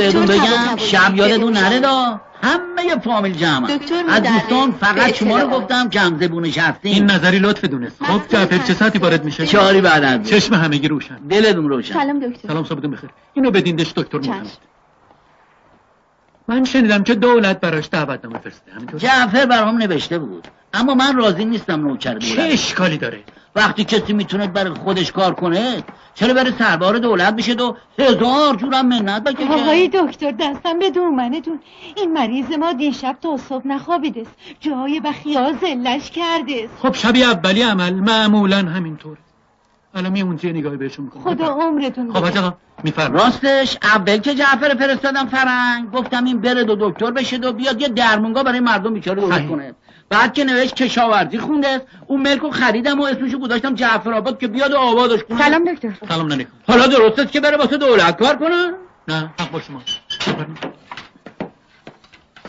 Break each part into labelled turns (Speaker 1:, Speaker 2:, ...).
Speaker 1: بهتون بگم شب یادتون نره دا همه فامیل جمع از دوستان فقط شما رو گفتم که هم زبونش هستیم
Speaker 2: این نظری لطف دونست. خب جعفر چه ساعتی وارد میشه؟
Speaker 1: چهاری بعد از
Speaker 2: چشم همگی روشن.
Speaker 1: دلتون روشن.
Speaker 3: سلام دکتر.
Speaker 2: سلام صبحتون بخیر. اینو بدیندش دکتر محمد من شنیدم که دولت براش دعوتنامه فرسته همینطور.
Speaker 1: جعفر برام نوشته بود. اما من راضی نیستم نوکر
Speaker 2: چه
Speaker 1: دولت
Speaker 2: اشکالی داره؟
Speaker 1: وقتی کسی می‌تونه برای خودش کار کنه چرا بره سربار دولت بشه و هزار جورم منت بکشه؟
Speaker 4: آقای دکتر دستم به دورمنتون این مریض ما دیشب تا صبح نخوابیده است. جای بخیا زلش کرده
Speaker 2: خب شبیه اولی عمل معمولا همینطور. الان می اونجا یه نگاهی بهشون می‌کنم.
Speaker 4: خدا عمرتون
Speaker 2: خب آقا میفرما
Speaker 1: راستش اول که جعفر فرستادم فرنگ گفتم این بره دو دکتر بشه و بیاد یه درمونگاه برای مردم بیچاره درست. کنه. بعد که نوشت کشاورزی خونده اون ملکو خریدم و اسمشو گذاشتم جعفر آباد که بیاد و آبادش کنه.
Speaker 4: سلام دکتر.
Speaker 2: سلام علیکم.
Speaker 1: حالا درست است که بره واسه دولت کار کنه؟
Speaker 2: نه حق با شما.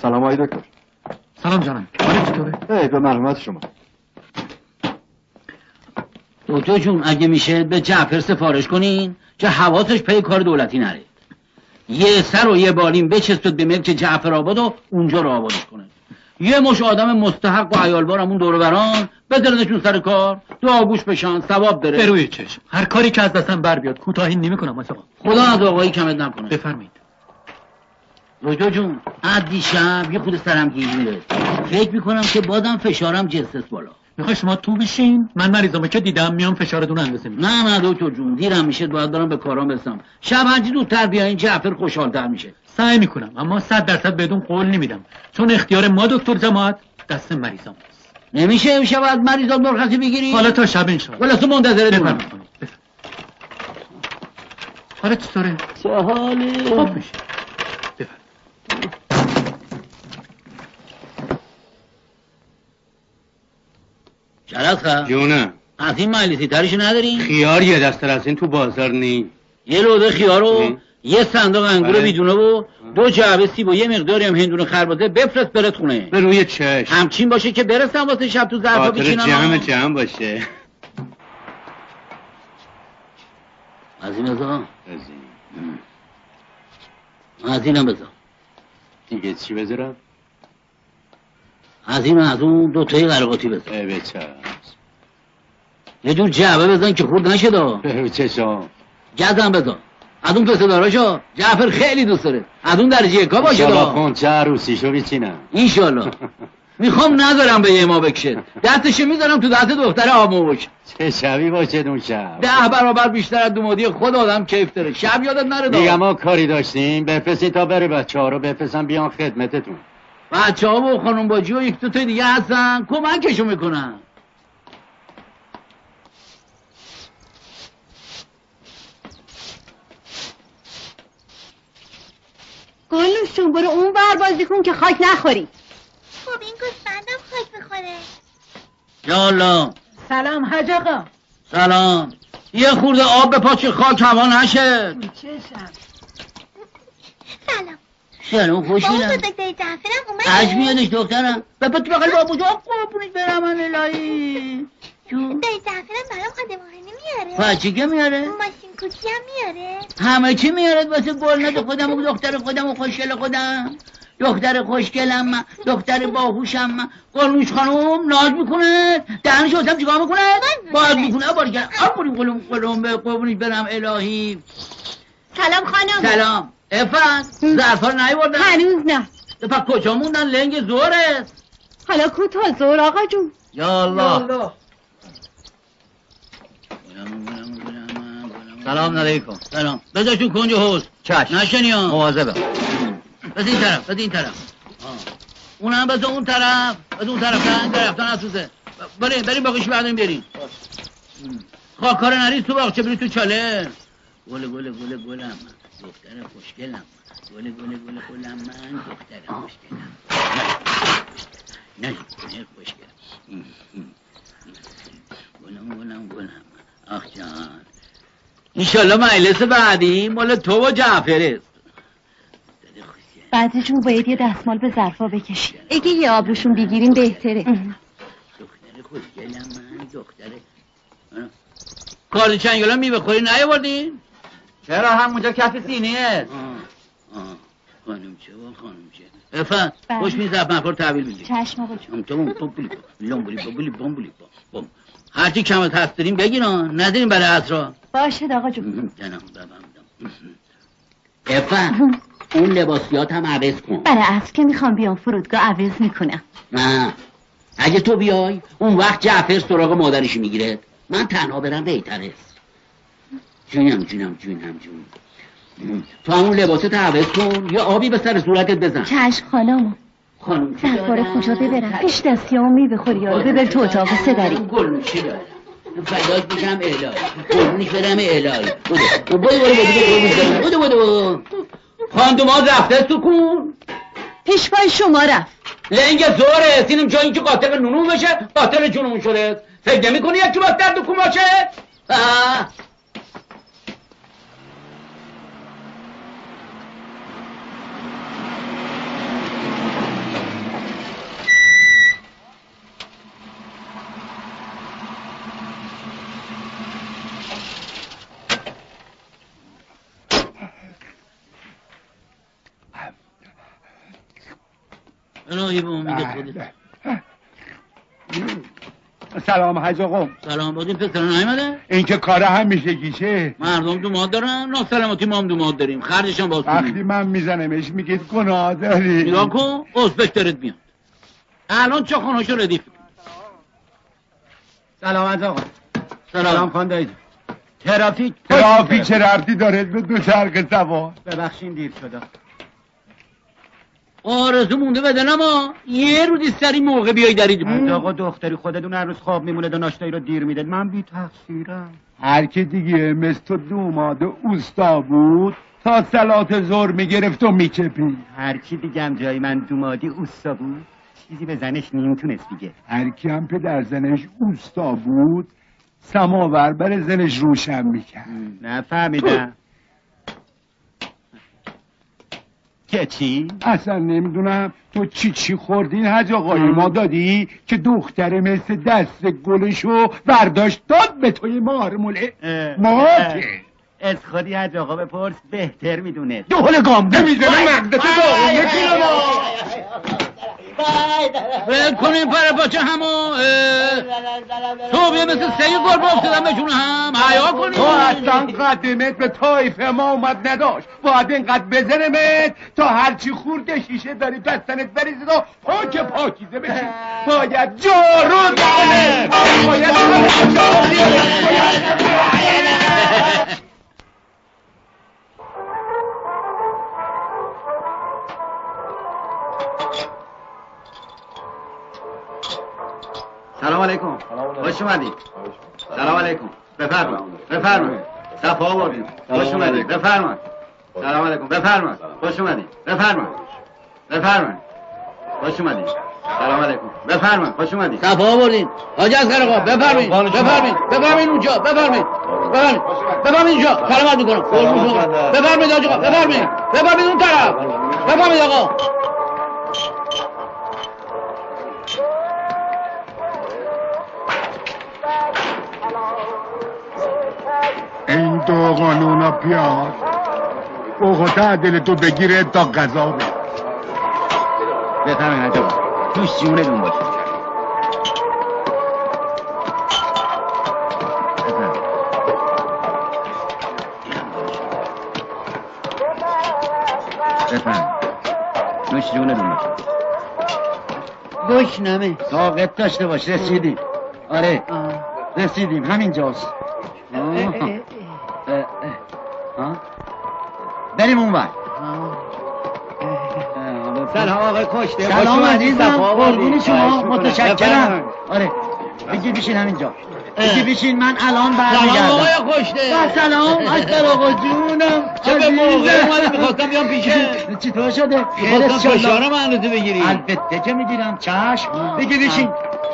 Speaker 5: سلام آقای دکتر.
Speaker 2: سلام جانم. حالت چطوره؟
Speaker 5: ای به معلومات شما.
Speaker 1: دکتر جون اگه میشه به جعفر سفارش کنین که حواسش پی کار دولتی نره. یه سر و یه بالین بچسبید به ملک جعفر آباد و اونجا رو آبادش کنه. یه مش آدم مستحق و عیالبار همون دور بران بذارنشون سر کار. دعاگوش بشن ثواب داره.
Speaker 2: روی چشم. هر کاری که از دستم بر بیاد کوتاهی نمی‌کنم آقا
Speaker 1: خدا از آقایی کمت نکنه.
Speaker 2: بفرمایید.
Speaker 1: دکتر جون از دیشب یه خود سرم گیر میره فکر می‌کنم که بازم فشارم جستس بالا.
Speaker 2: می‌خوای شما تو بشین؟ من مریضامو که دیدم میام فشارتون اندازه میدم
Speaker 1: نه نه دکتر جون دیرم میشه باید برم به کارام برسم. شب هرچی زودتر بیاین جعفر خوشحالتر میشه.
Speaker 2: سعی می‌کنم اما صد درصد بهتون قول نمیدم. چون اختیار ما دکتر جماعت دست مریضام
Speaker 1: نمیشه امشب از مریضان مرخصی بگیری؟
Speaker 2: حالا تا شب انشاءالله.
Speaker 1: خلاص منتظرت
Speaker 2: بفرمایید
Speaker 1: مونم
Speaker 2: خانم، بفرمایید. حالا چطوره؟
Speaker 1: چه
Speaker 2: خوب میشه.
Speaker 1: شرط
Speaker 6: جونه
Speaker 1: از این مجلسی ترش ندارین
Speaker 6: خیار یه دست از این تو بازار نی
Speaker 1: یه لوده خیار و. یه صندوق انگور
Speaker 6: بله.
Speaker 1: بیدونه و دو جعبه سیب و یه مقداری هم هندونه خربزه بفرست برت خونه.
Speaker 6: به روی چشم.
Speaker 1: همچین باشه که برسم واسه شب تو ظرفا
Speaker 6: خاطر
Speaker 1: بچینم.
Speaker 6: جمع جمع باشه.
Speaker 1: از این بذار
Speaker 6: از این.
Speaker 1: از اینم بذار.
Speaker 6: دیگه چی بذارم؟
Speaker 1: از این از اون دو تایی قرقاتی بذار
Speaker 6: اه، به چشم.
Speaker 1: یه جور جعبه بزن که خورد نشه دا
Speaker 6: چشم.
Speaker 1: گزم بذار از اون پسه داراشو جعفر خیلی دوست داره. از اون درجه یکا باشه دا
Speaker 6: خون چه عروسیشو بیچینم.
Speaker 1: اینشالله می‌خوام ندارم به یه ما بکشه. دستشو می‌ذارم تو دست دختر آموش
Speaker 6: چه شبی باشه اون شب.
Speaker 1: ده برابر بیشتر از دومادی خود آدم کیف داره. شب یادت نره
Speaker 6: دیگه ما کاری داشتیم. بفرستی تا بره بچه ها رو بفرستم بیان خدمتتون.
Speaker 1: بچه ها و خانم باجی و یک دو تا دیگه هستن. کمکشو می‌کنن.
Speaker 4: گلوشون برو اون بر بازی کن که خاک نخوری.
Speaker 3: خب این گوسفندم خاک بخوره
Speaker 1: یالا
Speaker 4: سلام حاج آقا.
Speaker 1: سلام. یه خورده آب به پاچه خاک هوا نشه.
Speaker 3: سلام.
Speaker 1: سلام
Speaker 3: با اون
Speaker 1: خوشیلم
Speaker 3: بزرگداری جعفرم اومده
Speaker 1: از میادش دخترم به تو بقل بابوش آب قربونش برم من الهی.
Speaker 3: دایی جعفرم برام آدماهنی میاره.
Speaker 1: که میاره؟
Speaker 3: ماشین کوچی هم میاره.
Speaker 1: همه چی میاره واسه گلنت خودم و دختر خودم و خوشگل خودم. دختر خوشگلم من دختر باهوشم. من قرموش خانم ناز می‌کنه دهنش واسم چیکار می‌کنه باز می‌کنه. کرد آبونی قلوم قلوم به قربونش برم الهی.
Speaker 4: سلام خانم.
Speaker 1: سلام. افت ظرفا رو نیوردن.
Speaker 4: هنوز نه.
Speaker 1: پس کجا موندن؟ لنگ زوره.
Speaker 4: حالا کو تا زور آقا جون.
Speaker 1: یا الله.
Speaker 7: سلام علیکم.
Speaker 1: سلام. بذارشون کنج حوز
Speaker 7: چشم.
Speaker 1: نشنی ها
Speaker 7: مواظبم.
Speaker 1: بذار این طرف بذار این طرف. آه. اونم بذار اون طرف. بذار اون طرف. نه این طرف نسوزه بریم بریم باقیش بعدیم بریم. خاکار نریز تو باغچه بری تو چاله. گل گل گل گلم. دختر خوشگلم. گل گل گل گلم من دختر خوشگلم. نه نه نه خوشگلم. گلم گلم گلم. آخ جان. اینشالله مجلس بعدی مال تو و جعفر است.
Speaker 4: بعدشون باید یه دستمال به ظرفا بکشی اگه یه آبروشون بگیریم بهتره.
Speaker 1: دختر خوشگلم من دختر کارد چنگلان میوه خوری نیاوردین؟
Speaker 8: چرا همونجا کف
Speaker 1: آه. خانم چه و خانم چه؟ افا
Speaker 5: بله.
Speaker 1: خوش میز افنخور تحویل میدی
Speaker 5: چشم آقا جون.
Speaker 1: تمام بومبولی لومبولی بومبولی بومبولی بوم هرچی کمت هست داریم بگیرن نداریم برای عصرا
Speaker 5: باشه آقا جون.
Speaker 1: جنم ببندم. افا اون لباسیات هم عوض کن.
Speaker 5: برای از که می‌خوام بیام فرودگاه عوض می‌کنم.
Speaker 1: نه. اگه تو بیای اون وقت جعفر سراغ مادرش می‌گیره. من تنها برم بهتره جونم جونم جونم جون تو همون لباست عوض کن یا آبی به سر صورتت بزن.
Speaker 5: چشم خالامو
Speaker 1: خانم چی؟
Speaker 5: سرکار؟ کجا ببرم پیش دستی می بخوری یارو ببر تو اتاق سدری
Speaker 1: گل چی دارم فداک میشم الهی. قربونش برم الهی. بودو بودو بودو بودو بودو خاندومات رفته سکون.
Speaker 5: پیش پای شما رفت.
Speaker 1: لنگ زوره سینم جا اینکه قاتل نونون بشه قاتل جنون شده. فکر نمی کنی یکی باید در دکون باشه آه. الهی به امید خودت.
Speaker 9: سلام حاج آقا
Speaker 1: سلام بازی پسر نیومده؟
Speaker 9: این که کار همیشه گیشه.
Speaker 1: مردم دوماد دارن نه سلامتی ما هم دوماد داریم. خرجش هم باز
Speaker 9: وقتی من میزنمش میگید گناه داری.
Speaker 1: نگاه کن ازبکترت میاد. الان چه خونهشو ردیف.
Speaker 8: سلام از آقا سلام.
Speaker 1: سلام
Speaker 8: خان دایید ترافیک
Speaker 9: ترافیک چه رفتی داره؟ به دو چرخ سوار
Speaker 8: ببخشین دیر شده
Speaker 1: آرزو مونده دلم ها یه روزی سری موقع بیای درید
Speaker 8: حاج آقا دختری خودتون هر روز خواب میمونه و ناشتایی رو دیر میده من بی تقصیرم.
Speaker 9: هر که دیگه مثل تو دوماد اوستا بود تا سلات زور می‌گرفت و میچپی
Speaker 8: هر کی دیگم جای من دومادی اوستا بود چیزی به زنش نمی‌تونست بگه
Speaker 9: هر کی هم پدر زنش اوستا بود سماور بر زنش روشن می‌کرد.
Speaker 8: نفهمیدم. که چی؟
Speaker 9: اصلا نمی‌دونم. تو چی چی خوردین حج آقای؟ ما دادی که دختر مثل دست گلشو برداشت داد به توی مارموله
Speaker 8: اه،
Speaker 9: ما
Speaker 8: از خودی حج آقا بپرس بهتر می‌دونه
Speaker 9: دهل گامده می‌زنه مغدت داغونه
Speaker 1: ول کنیم پر پاچه همو. تو بیا مثل سیل گربه افتادن به جون هم. حیا کنیم
Speaker 9: تو اصلا قدمت به طایف ما اومد نداشت. باید اینقدر بزنمت تا هرچی خورده شیشه داری دستنت بریزید و پاک پاکیزه بشی. باید جارو کنه باید
Speaker 8: سلام علیکم. خوش اومدید. سلام علیکم. بفرمایید. بفرمایید. صفا آوردید خوش اومدید. بفرمایید. سلام علیکم. بفرمایید. خوش اومدید. بفرمایید. بفرمایید. خوش اومدید. سلام علیکم. بفرمایید. خوش اومدید.
Speaker 1: صفا آوردین حاج از آقا. بفرمایید. بفرمایید. بفرمایید اونجا. بفرمایید. بفرمایید. بفرمایید اینجا سلامت می‌کنم. بفرمایید حاج آقا. بفرمایید. بفرمایید اون طرف. بفرمایید آقا.
Speaker 9: دو قانونا پیاز اوقات دل تو بگیره تا بده
Speaker 8: بفرمایید حاج آقا توش جونتون باشه. بفرمایید. بفرمایید. توش جونتون باشه.
Speaker 1: گوش نمه
Speaker 8: طاقت داشته باش رسیدیم. آره. رسیدیم. همینجاست. آه. بریم اون ور.
Speaker 1: سلام. آقای کشته
Speaker 8: سلام عزیزم. قربون شما. متشکرم. آره. بگی بشین همینجا. بگی بشین من الان
Speaker 1: سلام
Speaker 8: برمیگردم.
Speaker 1: آقای کشته
Speaker 8: سلام اکبر آقا جونم.
Speaker 1: چه به موقع. اومدی؟ می‌خواستم بیام پیشه
Speaker 8: چطور شده؟ شد.
Speaker 1: فشارم اندازه بگیری
Speaker 8: البته که می‌گیرم. چشم. بگی بشین.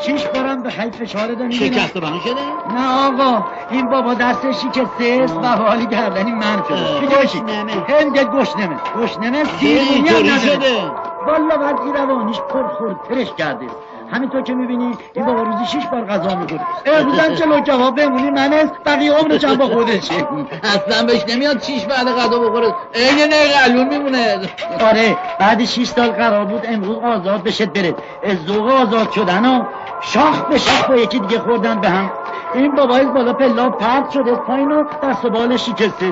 Speaker 8: شیش بارم به خیلی فشار می‌گیرم
Speaker 1: شکست بنا شده؟
Speaker 8: نه آقا این بابا دستش شکسته است و حالی گردنی من شده.
Speaker 1: گشنمه.
Speaker 8: هم که گشنمه. گشنمه.
Speaker 1: چه
Speaker 8: سیرونی هم نداره.
Speaker 10: والا وضعی روانیش پرخورترش کرده. همینطور که می‌بینی این بابا روزی شش بار غذا می‌خوره. امروز هم چلو کباب بمونی؟ من است بقیه عمر چند با خودشه
Speaker 1: اصلا بهش نمیاد چیش بعد غذا بخوره. عین نه قلون میمونه.
Speaker 10: آره بعد 6 سال قرار بود امروز آزاد بشه بره. از ذوق آزاد شدن و شاخ به شاخ با یکی دیگه خوردن به هم. این بابا از بالا پلا پرد شده از پایین و دست و بالش شکسته.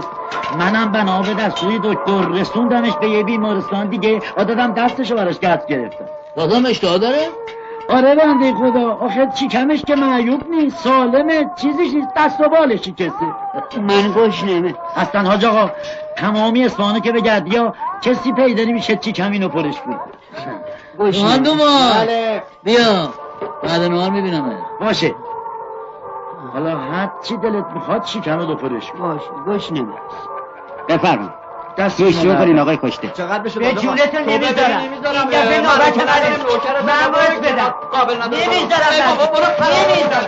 Speaker 10: منم بنا به دستوی دکتر رسوندمش به یه بیمارستان دیگه. آدادم دستشو براش گرد گرفتم.
Speaker 1: بازم اشتها داره؟
Speaker 10: آره بنده خدا آخه چیکمش که معیوب نیست سالمه چیزیش نیست دست و بالش شکسته
Speaker 1: من گوش نمه.
Speaker 10: اصلا حاج آقا تمامی اسفانو که بگردی یا کسی پیدا نمیشه چیکم اینو پرش بود.
Speaker 1: دومان دومان
Speaker 10: بله.
Speaker 1: بیا. بعد نهار می‌بینم.
Speaker 10: باشه. حالا هر چی دلت می‌خواد چیکم رو پرش بود.
Speaker 1: باش گوش نمه.
Speaker 8: بفرما.
Speaker 10: دست
Speaker 8: پیش رو کنین آقای کشته.
Speaker 9: چقدر بشه
Speaker 5: به جونتون نمی‌ذارم. این دفعه نوبت منه من باید بدم. نمی‌ذارم. نمی‌ذارم.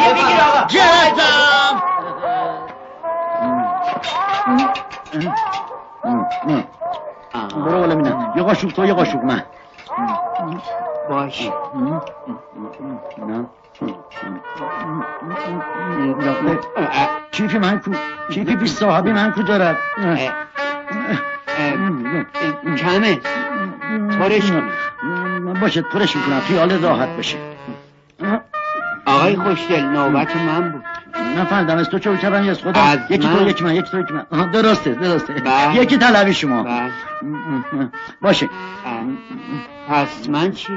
Speaker 5: نمیگیر آقا
Speaker 1: جهتم
Speaker 10: برو بالا بینم یه قاشق تو یه قاشق من.
Speaker 1: باش.
Speaker 10: کیفی من کو کیفی پیش صاحبی من کو دارد؟
Speaker 1: کمه پرش.
Speaker 10: باشه پرش می‌کنم. خیال راحت بشه
Speaker 1: آقای خوشدل نوبت من بود.
Speaker 10: نفهمیدم از تو چه کردم از خودم
Speaker 1: از
Speaker 10: یکی
Speaker 1: من؟
Speaker 10: تو یکی من یکی تو یکی من. درسته درسته.
Speaker 1: بله.
Speaker 10: یکی طلبی شما.
Speaker 1: بله.
Speaker 10: باشه.
Speaker 1: پس من چی؟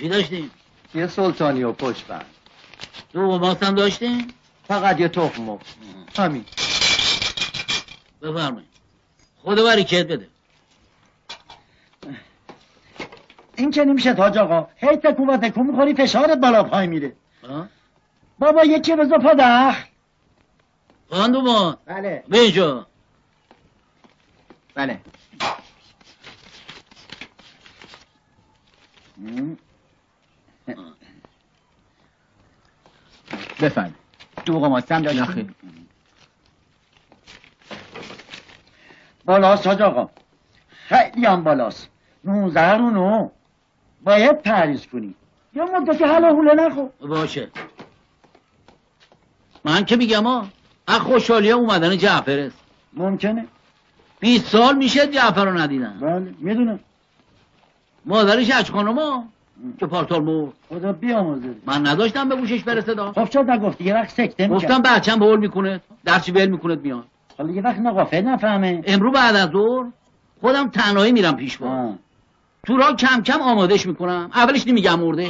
Speaker 1: چی داشتیم؟
Speaker 9: یه سلطانی و پشت بند
Speaker 1: تو ماست هم داشتیم؟
Speaker 9: فقط یه تخم مرغ. همین.
Speaker 1: بفرمایید. خود بریکت بده.
Speaker 10: این که نمیشه تاج آقا هی تکون و تکون می‌خوری فشارت بالا پای میره؟ بابا یکی بزا دخل
Speaker 1: خاندومان
Speaker 10: بله.
Speaker 1: به اینجا
Speaker 10: بله.
Speaker 9: بفهم
Speaker 10: دوغ ماستم
Speaker 9: نخیر.
Speaker 10: داشتیم بالاست حاج آقا. خیلی هم بالاست. نوزه رو نو باید پریز کنی. یا مدتی حالا حوله نخو
Speaker 1: باشه. من که میگم ها از خوشحالی اومدن جعفر است
Speaker 10: ممکنه.
Speaker 1: 20 سال میشه جعفر رو ندیدن
Speaker 10: بله می‌دونم.
Speaker 1: مادرش اچ خانم ها که پارتال مرد
Speaker 10: خدا بیامرزه.
Speaker 1: من نداشتم به گوشش برسه
Speaker 10: خب چرا نگفتی یه وقت سکته می‌کرد.
Speaker 1: گفتم بچم بول می‌کنه. درچی بل می‌کنه میاد.
Speaker 10: حالا یه وقت نقافه نفهمه.
Speaker 1: امرو بعد از ظهر خودم تنهایی میرم پیش با. تو را کم کم آمادش می‌کنم. اولش نمیگم مرده.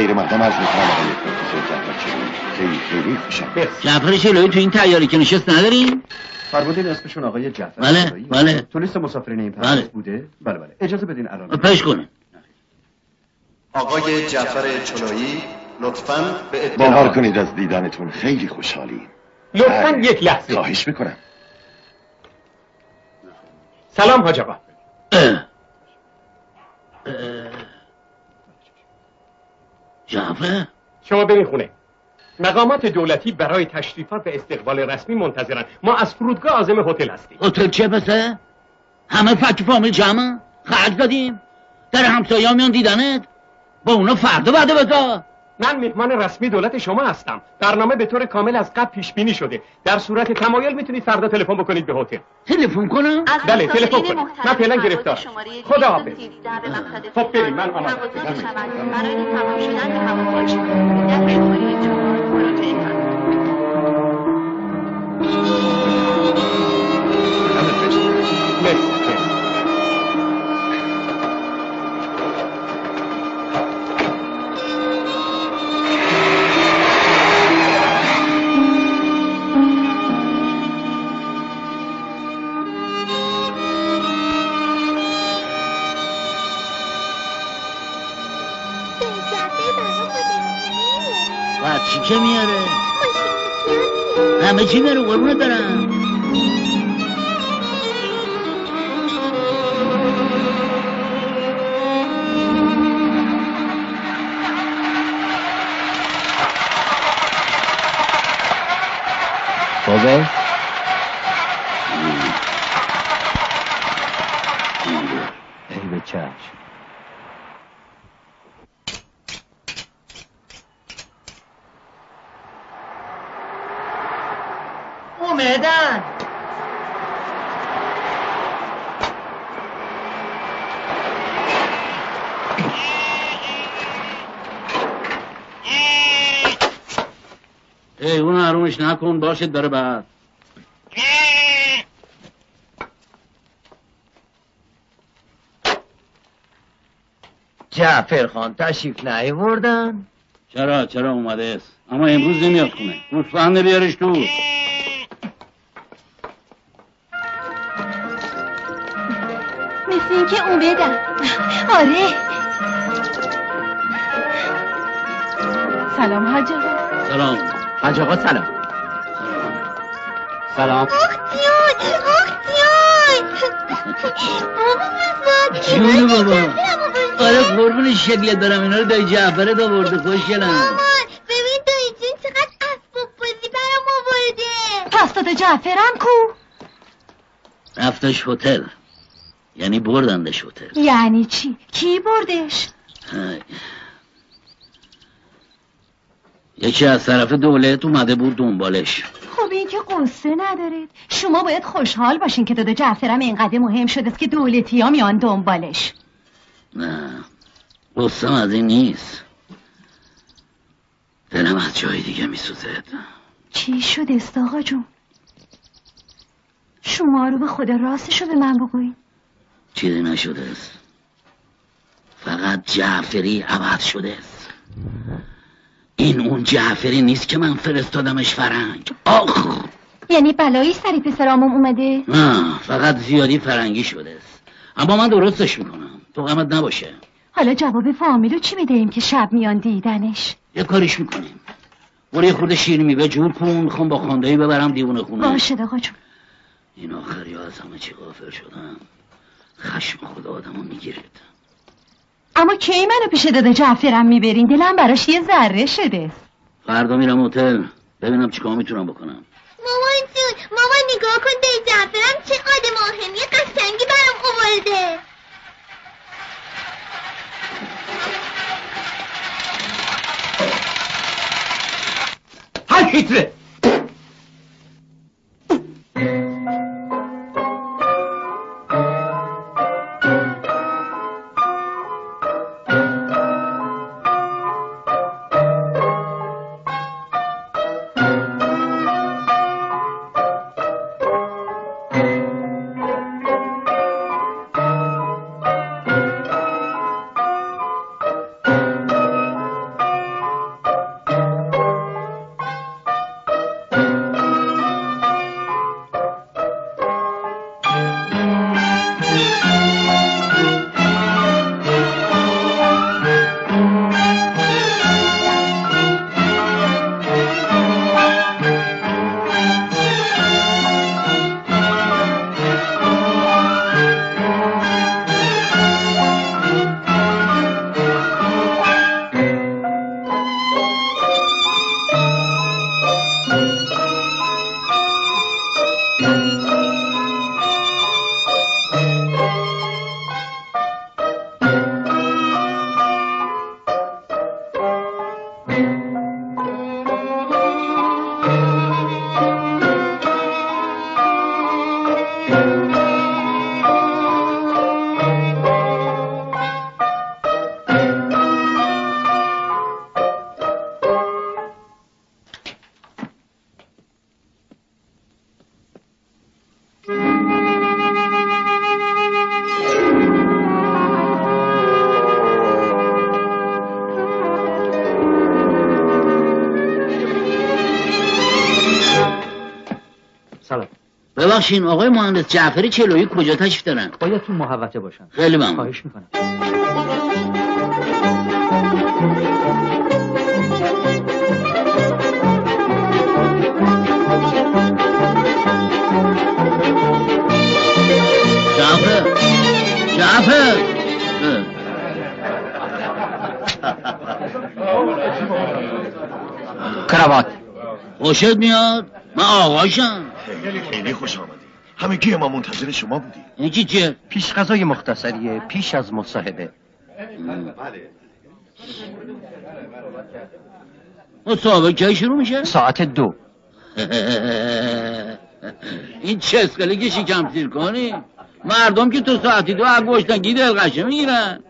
Speaker 11: خیر مقدم عرض می‌کنم آقای پروفسور جعفر چلوی خیلی خیلی خوشم
Speaker 1: جعفر شلوی تو این تیاری که نشست نداریم؟
Speaker 9: فرمودین اسمشون آقای جعفر
Speaker 1: بله،؟ بله.
Speaker 9: تو لیست مسافرین این پرواز بله. بله. اجازه بدین الان.
Speaker 1: بله.
Speaker 9: پیش
Speaker 1: کنه.
Speaker 12: آقای جعفر چنایی لطفاً به
Speaker 11: باور
Speaker 12: اطلاع
Speaker 11: کنید از دیدنتون خیلی خوشحالیم.
Speaker 13: لطفا یک لحظه.
Speaker 11: خواهش می‌کنم.
Speaker 13: سلام حاج آقا.
Speaker 1: جعفر؟
Speaker 13: شما برین خونه. مقامات دولتی برای تشریفات و استقبال رسمی منتظرن. ما از فرودگاه عازم هتل هستیم.
Speaker 1: هتل چه پسه؟ همه فک فامیل جمع؟ خرج دادیم؟ در همسایه ها میان دیدنت؟ با اونا فردا وعده بذار.
Speaker 13: من مهمان رسمی دولت شما هستم. برنامه به طور کامل از قبل پیش بینی شده. در صورت تمایل می‌تونید فردا تلفن بکنید به هتل.
Speaker 1: تلفن کنم؟
Speaker 13: بله، تلفن کنید.
Speaker 4: محترم
Speaker 13: من فعلا گرفتار. خدا حافظ.
Speaker 4: 213 به مقصد
Speaker 13: خب بریم، من
Speaker 4: می‌شود برای تمام شدن به هواپیما در شماره 4 مراجعه
Speaker 1: که میاره؟ همه چی میاره قربونت برم.
Speaker 14: بابا. ای به
Speaker 6: اومدن
Speaker 1: ای اون حرومش نکن باشد داره بعد.
Speaker 6: جعفر خان تشریف نیاوردن؟
Speaker 1: چرا چرا اومده است؟ اما امروز نمیاد خونه. گوسفند بیارش تو.
Speaker 4: اینکه اومدن آره سلام حاج آقا
Speaker 1: سلام
Speaker 6: حاج آقا سلام سلام
Speaker 4: اختیار اختیار
Speaker 1: جون بابا آره قربون شکلت دارم اینا رو دایی جعفرت آورده خوشگلم
Speaker 4: ببین دایی جون چقدر اسباب بازی برام آورده پس داده جعفرم کو
Speaker 1: رفتش هتل یعنی بردندش هتل
Speaker 4: یعنی چی؟ کی بردش؟
Speaker 1: های. یکی از طرف دولت اومده بود دنبالش.
Speaker 4: خب این که قصه ندارید. شما باید خوشحال باشین که داده جعفرم اینقدر مهم شده است که دولتی ها میان دنبالش.
Speaker 1: نه قصم از این نیست. دلم از جای دیگه میسوزد.
Speaker 4: چی شده است آقا جون؟ شما رو به خدا راستشو به من بگوین.
Speaker 1: چیزی نشده است. فقط جعفری عوض شده است. این اون جعفری نیست که من فرستادمش فرنگ. آخ!
Speaker 4: یعنی بلایی سری پسرامم اومده؟
Speaker 1: نه فقط زیادی فرنگی شده است. اما من درستش می‌کنم. تو غمت نباشه.
Speaker 4: حالا جواب فامیلو چی می‌دهیم که شب میان دیدنش؟
Speaker 1: یه کاریش می‌کنیم. برو یه خورده شیر میوه جور کن می‌خوام با خاندایی ببرم دیوونه خونه.
Speaker 4: باشد آقا جون.
Speaker 1: این آخری ها از همه چی غافل شدم. خشم خدا آدمو می‌گیرید
Speaker 4: اما کی منو پیش داده جعفرم می‌برین؟ دلم براش یه ذره شده. است
Speaker 1: فردا میرم هتل. ببینم چیکار می‌تونم بکنم.
Speaker 4: مامان جون مامان نگاه کن دایی جعفرم چه آدم مهمی قشنگی برام آورده.
Speaker 13: هر هیتره
Speaker 1: ببخشین آقای مهندس جعفری چلویی کجا تشریف دارن؟
Speaker 2: باید تو محوطه باشن.
Speaker 1: خیلی ممنون.
Speaker 2: خواهش می‌کنم.
Speaker 1: جعفر. جعفر.
Speaker 2: کراوات.
Speaker 1: خوشت میاد؟ من آقاشم
Speaker 11: خیلی خوش همگی ما منتظر شما بودیم
Speaker 1: چی چیه
Speaker 2: پیش غذای مختصریه پیش از مصاحبه.
Speaker 1: مصاحبه کی شروع میشه؟
Speaker 2: ساعت دو.
Speaker 1: این چه اسکله که شکم سیر کنی. مردم که تو ساعتی دو هم گشتنگی دلقشه می‌گیرن.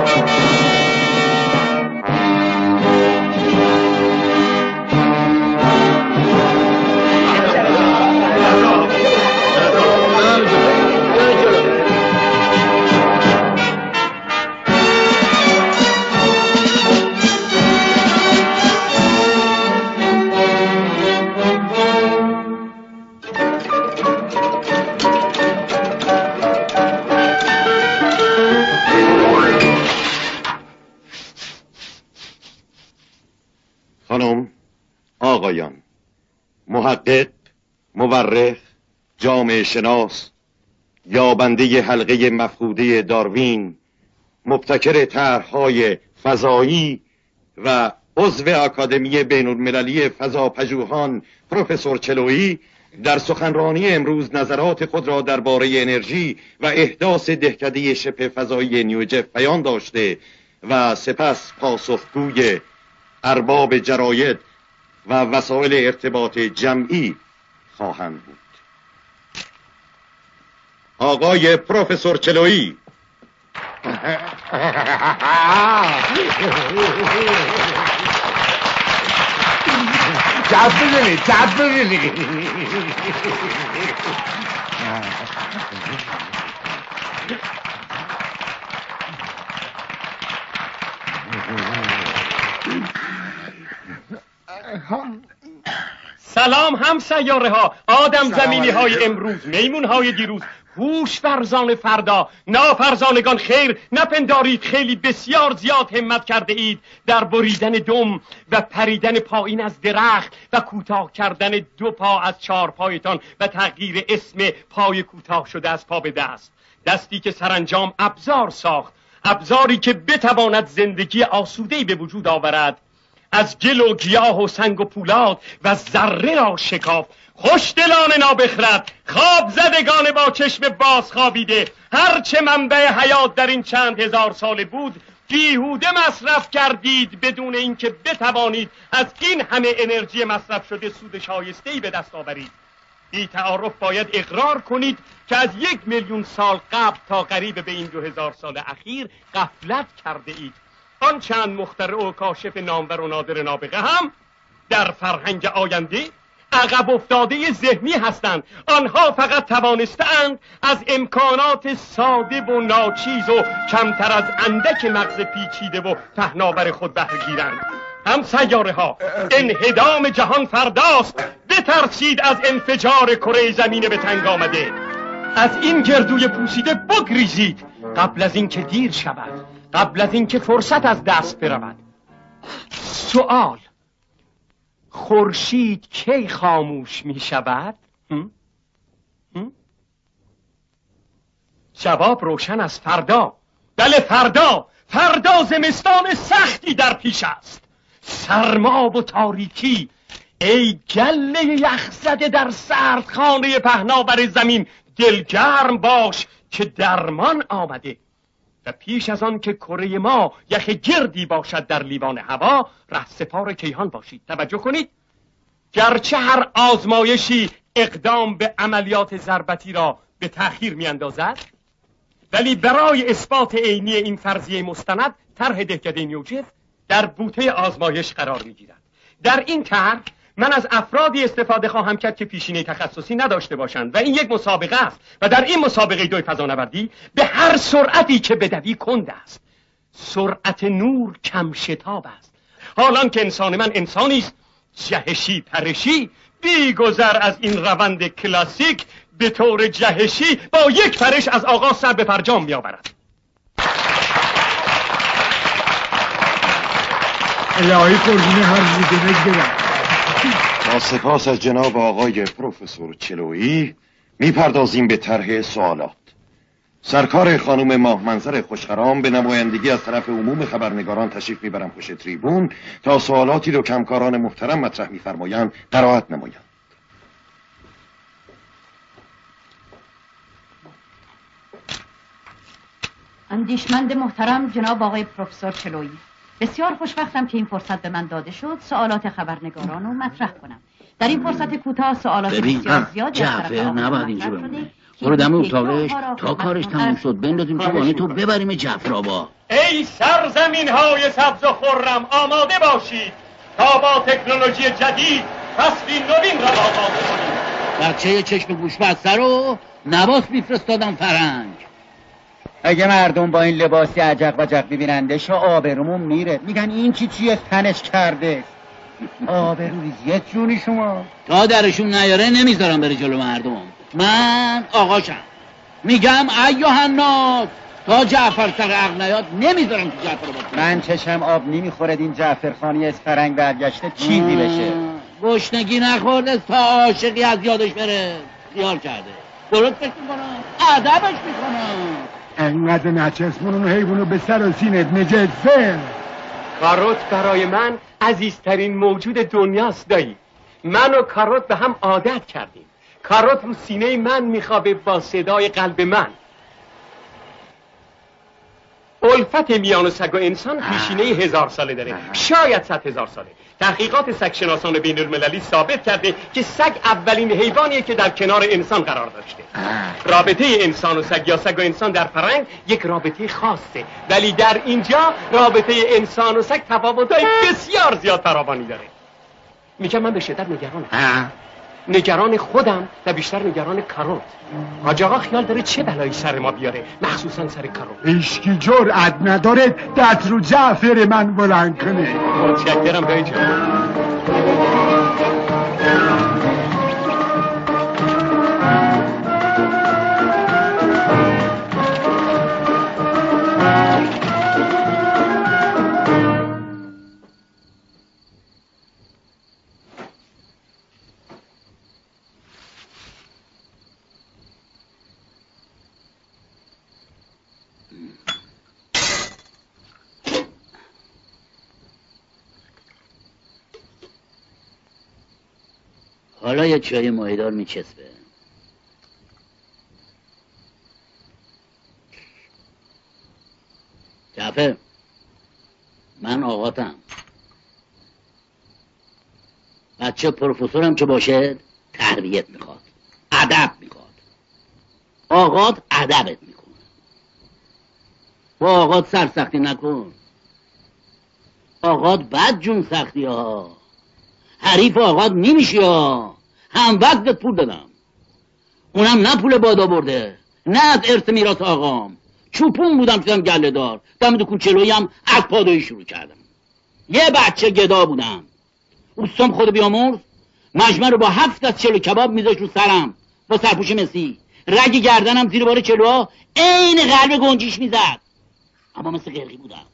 Speaker 11: خانم محقق مورخ جامعه شناس یابنده حلقه مفقوده داروین مبتکر طرحهای فضایی و عضو اکادمی بین المللی فضاپژوهان پروفسور چلویی در سخنرانی امروز نظرات خود را درباره انرژی و احداث دهکده شبه فضایی نیوجف بیان داشته و سپس پاسخگوی ارباب جراید و وسایل ارتباط جمعی خواهند بود. آقای پروفسور چلویی
Speaker 9: جب بزنی جب بزنی.
Speaker 13: سلام هم سیاره ها آدم زمینی های امروز میمون های دیروز هوش فرزان فردا نافرزانگان خیر نپندارید خیلی بسیار زیاد همت کرده اید در بریدن دم و پریدن پایین از درخت و کوتاه کردن دو پا از چهار پایتان و تغییر اسم پای کوتاه شده از پا به دست. دستی که سرانجام ابزار ساخت ابزاری که بتواند زندگی آسوده‌ای به وجود آورد. از گل و گیاه و سنگ و پولاد و ذره را شکاف. خوش دلان نابخرد خواب زدگان با چشم باز خوابیده. هرچه منبع حیات در این چند هزار ساله بود بیهوده مصرف کردید بدون اینکه بتوانید از این همه انرژی مصرف شده سود شایسته‌ای به دست آورید. بی تعارف باید اقرار کنید که از یک میلیون سال قبل تا قریب به این دو هزار سال اخیر غفلت کرده اید. آن چند مخترع و کاشف نامور و نادر نابغه هم در فرهنگ آینده عقب افتاده ذهنی هستند. آنها فقط توانستند از امکانات ساده و ناچیز و کمتر از اندک مغز پیچیده و پهناور خود بهره گیرند هم سیاره ها انهدام جهان فرداست. بترسید از انفجار کره زمین به تنگ آمده. از این گردوی پوسیده بگریزید. قبل از اینکه دیر شود. قبل از اینکه فرصت از دست برود. سوال خورشید کی خاموش می شود؟ جواب روشن از فردا. بله فردا. فردا زمستان سختی در پیش است. سرما و تاریکی. ای گله یخ زده در سردخانه پهناور زمین دلگرم باش که درمان آمده. پیش از آن که کره ما یخ گردی باشد در لیوان هوا رهسپار کیهان باشید. توجه کنید. گرچه هر آزمایشی اقدام به عملیات ضربتی را به تأخیر میاندازد ولی برای اثبات عینی این فرضیه مستند طرح دهکده نیوجف در بوته آزمایش قرار می‌گیرد. در این طرح من از افرادی استفاده خواهم کرد که پیشینه تخصصی نداشته باشند. و این یک مسابقه است. و در این مسابقه دوی فضانوردی به هر سرعتی که بدوی کند است. سرعت نور کم شتاب است. حالان که انسان من انسانی است. جهشی پرشی. بیگذر از این روند کلاسیک. به طور جهشی با یک پرش از آغاز سر به فرجام میآورد
Speaker 9: الهی قربون هر بودنک
Speaker 11: سپاس از جناب آقای پروفسور چلویی می‌پردازیم به طرح سوالات. سرکار خانم ماه منظر خوشخرام به نمایندگی از طرف عموم خبرنگاران تشریف می‌برم پشت تریبون تا سوالاتی رو کمکاران محترم مطرح میفرمایند قرائت نمایند.
Speaker 15: اندیشمند محترم جناب آقای پروفسور چلویی بسیار خوشبختم که این فرصت به من داده شد. سوالات خبرنگاران رو مطرح کنم. در این فرصت کوتاه سوالات
Speaker 1: ببین
Speaker 15: بسیار زیادی از طرف
Speaker 1: جعفر نباید اینجا بمونه برو دم اتاقش تا کارش تموم شد بندازیم تو تو ببریم جعفرآباد
Speaker 13: ای سرزمین های سبز و خرم آماده باشید تا با تکنولوژی جدید فصلی نوین را آغاز کنیم.
Speaker 1: بچه چشم گوش بسته رو نواس میفرستادم فرنگ.
Speaker 10: اگه مردم با این لباسی عجق و جق ببینندش آبرومون میره. میگن این چی چیه؟ تنش کرده. آبرو ریزیت جونی شما.
Speaker 1: تا درشون نیاره نمی‌ذارم بره جلو مردم. من آقاشم. میگم ایوه الناس تا جعفر سر عقل نیاد نمی‌ذارم تو جعفر آباد
Speaker 10: من چشم آب نمی‌خورد این جعفرخانی از فرنگ برگشته چیزی بشه.
Speaker 1: گشنگی نخورده تا عاشقی از یادش بره. خیال کرده. درست فکر می‌کنم؟ ادبش می‌کنم.
Speaker 9: انقدر نچسبون اون حیوانو به سر و سینت مجزه
Speaker 13: کاروت برای من عزیزترین موجود دنیاست دایی. من و کاروت به هم عادت کردیم. کاروت رو سینه من میخوابه با صدای قلب من. الفت میان سگ و انسان پیشینه هزار ساله داره. شاید صد هزار ساله. تحقیقات سگ شناسان بین المللی ثابت کرده که سگ اولین حیوانیه که در کنار انسان قرار داشته. رابطه انسان و سگ یا سگ و انسان در فرنگ یک رابطه خاصه. ولی در اینجا رابطه انسان و سگ تفاوتهای بسیار زیاد فراوانی داره. میگم من به شدت نگرانم. نگران خودم و بیشتر نگران کاروت حاج آقا خیال داره چه بلایی سر ما بیاره؟ مخصوصا سر کاروت
Speaker 9: هیچکی جرأت نداره دست رو جعفر من بلند کنه.
Speaker 13: متشکرم دایی
Speaker 1: حالا یه چای مایدار میچسبه. جعفر من آقاتم. بچه پروفسورم که باشه تربیت می‌خواد ادب می‌خواد. آقات ادبت می‌کنه. با آقات سرسختی نکن. آقات بد جون سختی ها حریف آقات نمیشی ها. هم وقتت پول دادم. اونم نه پول بادا برده نه از ارث میراث آقام. چوپون بودم شدم گله دار. دم دو کوچلوی هم از پادویی شروع کردم. یه بچه گدا بودم. اوستام خود بیامرز. مجمع رو با هفت از چلو کباب میذاش رو سرم. با سرپوش مسی. رگ گردنم زیر بار چلوها. عین قلب گنجیش می‌زد. اما مثل قرقی بودم.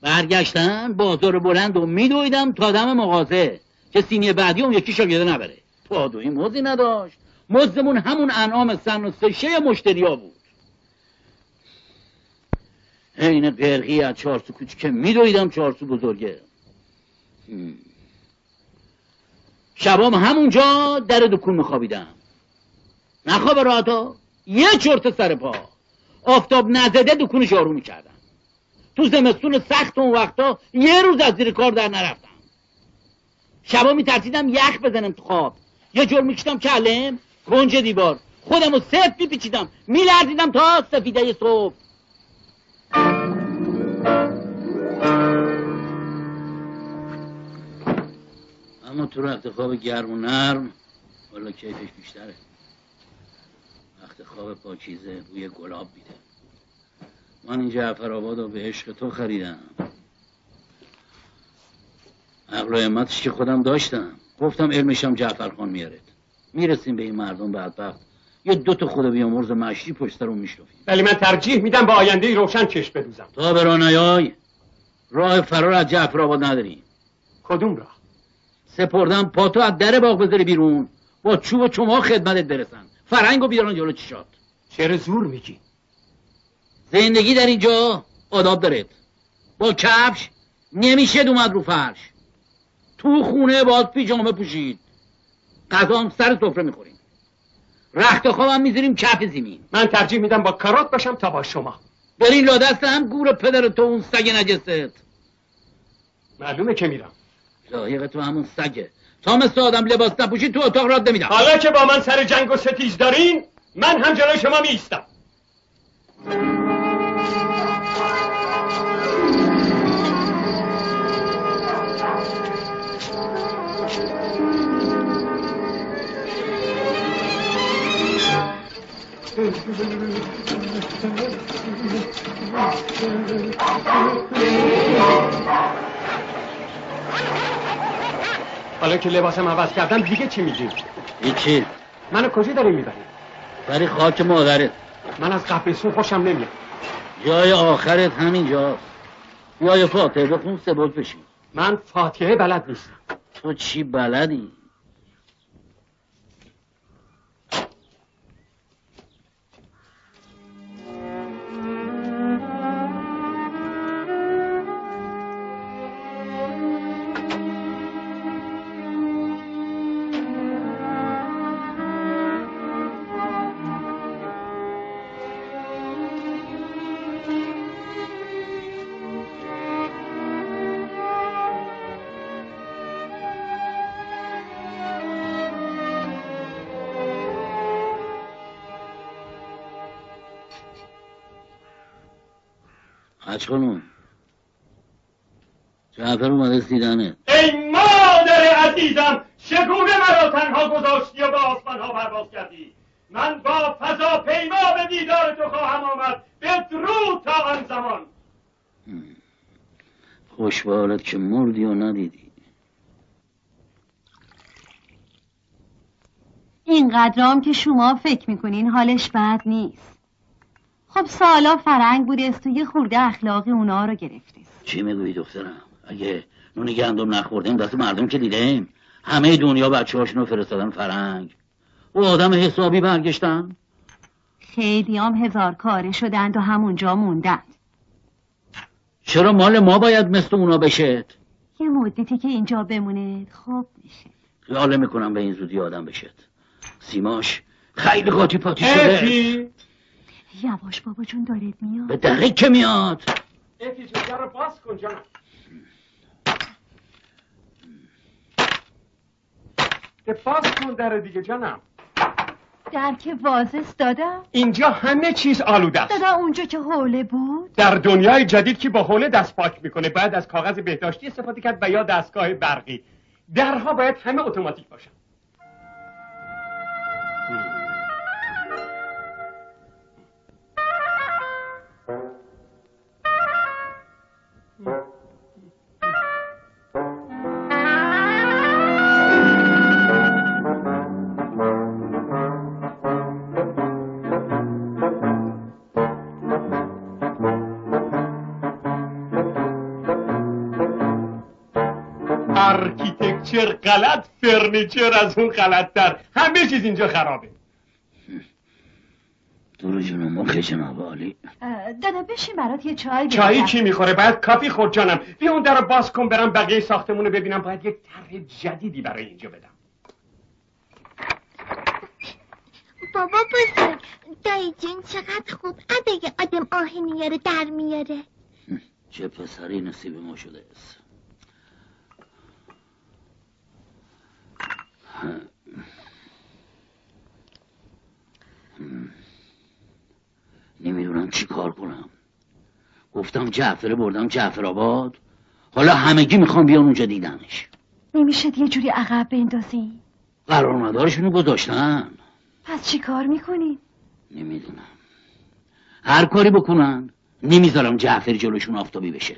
Speaker 1: برگشتن بازار بلند و میدویدم تا دم مغازه که سینی بعدی اون یکی شاگرده نبره. پادوی موزی نداشت. مزدمون همون انعام سن و سشه مشتریا بود. عین قرقی از چارسو کوچیکه میدویدم چارسو بزرگه. شبام همونجا در دکون میخوابیدم. نخواب راحتا یه چرت سر پا. آفتاب نزده دکونش آروم می‌کردم. تو زمستون سخت اون وقتا یه روز از زیر کار در نرفتم. شبا میترسیدم یخ بزنم تو خواب. یه جور میکشتم کلم کنج دیوار. خودم رو سفت میپیچیدم. میلرزیدم تا سفیده صبح. اما تو رخت خواب گرم و نرم والا کیفش بیشتره. وقت خواب پاکیزه بوی گلاب میده. من این جعفر آباد رو به عشق تو خریدم. عقل و همتش که خودم داشتم. گفتم علمشم جعفر خان میارد می‌رسیم به این مردم بدبخت. یه دو تا خدا بیامرز مشتی پشت رو میشنفیم
Speaker 13: ولی من ترجیح میدم با آینده روشن چشم بدوزم
Speaker 1: تا به رانیای راه فرار از جعفر آباد نداریم
Speaker 13: کدوم راه؟
Speaker 1: سپردم پاتو از در باغ بذاری بیرون. با چوب و چما خدمتت برسن. فرنگ و بیارن جلو چشات.
Speaker 13: چرا زور میگی؟
Speaker 1: زندگی در اینجا آداب دارد با کفش نمیشه اومد رو فرش. تو خونه باز پیجامه پوشید. غذا سر سفره می‌خوریم. رخت خوابم می‌ذاریم کف زمین.
Speaker 13: من ترجیح میدم با کارات باشم تا با شما.
Speaker 1: برین لا دست هم گور پدر تو اون سگ نجست.
Speaker 13: معلومه که میرم.
Speaker 1: لایق تو همون سگه. تا مثل آدم لباس نپوشی تو اتاق راد نمیدم.
Speaker 13: حالا که با من سر جنگ و ستیز دارین من هم جلوی شما میستم حالا که لباسم عوض کردم دیگه چی میگی؟
Speaker 1: هیچی
Speaker 13: منو کجا داری می‌بری؟
Speaker 1: بری خاک مادرت
Speaker 13: من از قبرستون خوشم نمیاد
Speaker 1: جای آخرت همین جاست یا یه فاتحه بخون سبک بشین
Speaker 13: من فاتحه بلد نیستم
Speaker 1: تو چی بلدی؟ خانم. جعفر اومده دیدنه؟
Speaker 13: ای مادر عزیزم چگونه مرا تنها گذاشتی و به آسمان ها پرواز کردی. من با فضا پیما به دیدار تو خواهم آمد. بدرود تا آن زمان.
Speaker 1: خوش به حالت که مردی و ندیدی.
Speaker 4: اینقدرام که شما فکر می‌کنین حالش بد نیست. خب سالا فرنگ بوده است و یه خورده اخلاقی اونا رو گرفته
Speaker 1: چی می‌گویی دخترم؟ اگه نون گندم نخوردیم دست مردم که دیدیم. همه دنیا بچه هاشونو فرستادن فرنگ. و آدم حسابی برگشتن؟
Speaker 4: خیلی هم هزار کاره شدند و همونجا موندند
Speaker 1: چرا مال ما باید مثل اونا بشه؟
Speaker 4: یه مدتی که اینجا بمونه خوب میشه.
Speaker 1: خیال می‌کنم به این زودی آدم بشه. سیماش خیلی قاطی پاتی شده.
Speaker 4: یواش بابا جون دارد میاد؟
Speaker 1: به دقیق که میاد.
Speaker 13: افی جون در رو باز کن جانم. ده باز کن در دیگه جانم.
Speaker 4: در که وازس دادم.
Speaker 13: اینجا همه چیز آلوده است.
Speaker 4: دادا اونجا که حوله بود؟
Speaker 13: در دنیای جدید که با حوله دست پاک می‌کنه بعد از کاغذ بهداشتی استفاده کرد و یا دستگاه برقی. درها باید همه اتوماتیک باشن. architecture غلط furniture از اون غلطتر. همه چیز اینجا خرابه.
Speaker 1: درو جون مخ جناب عالی.
Speaker 4: دادا بشین برات یه چای
Speaker 13: چایی
Speaker 4: بیارم.
Speaker 13: چی می‌خوره؟ باید coffee خورد جانم. بیا اون در رو باز کن برم بقیه ساختمون رو ببینم. باید یک طرح جدیدی برای اینجا بدم.
Speaker 3: بابا بزرگ دایی جون چقدر خوب. اگه آدم آه میاره در میاره.
Speaker 1: چه پسری نصیب ما شده است. نمی‌دونم چی کار کنم. گفتم جعفر بردم جعفر آباد. حالا همگی می‌خوام بیان اونجا دیدنش.
Speaker 4: نمیشه یه جوری عقب بندازی؟
Speaker 1: قرارمدارشونو گذاشتن.
Speaker 4: پس چی کار می‌کنی؟
Speaker 1: نمی‌دونم. هر کاری بکنن نمی‌ذارم جعفر جلوشون آفتابی بشه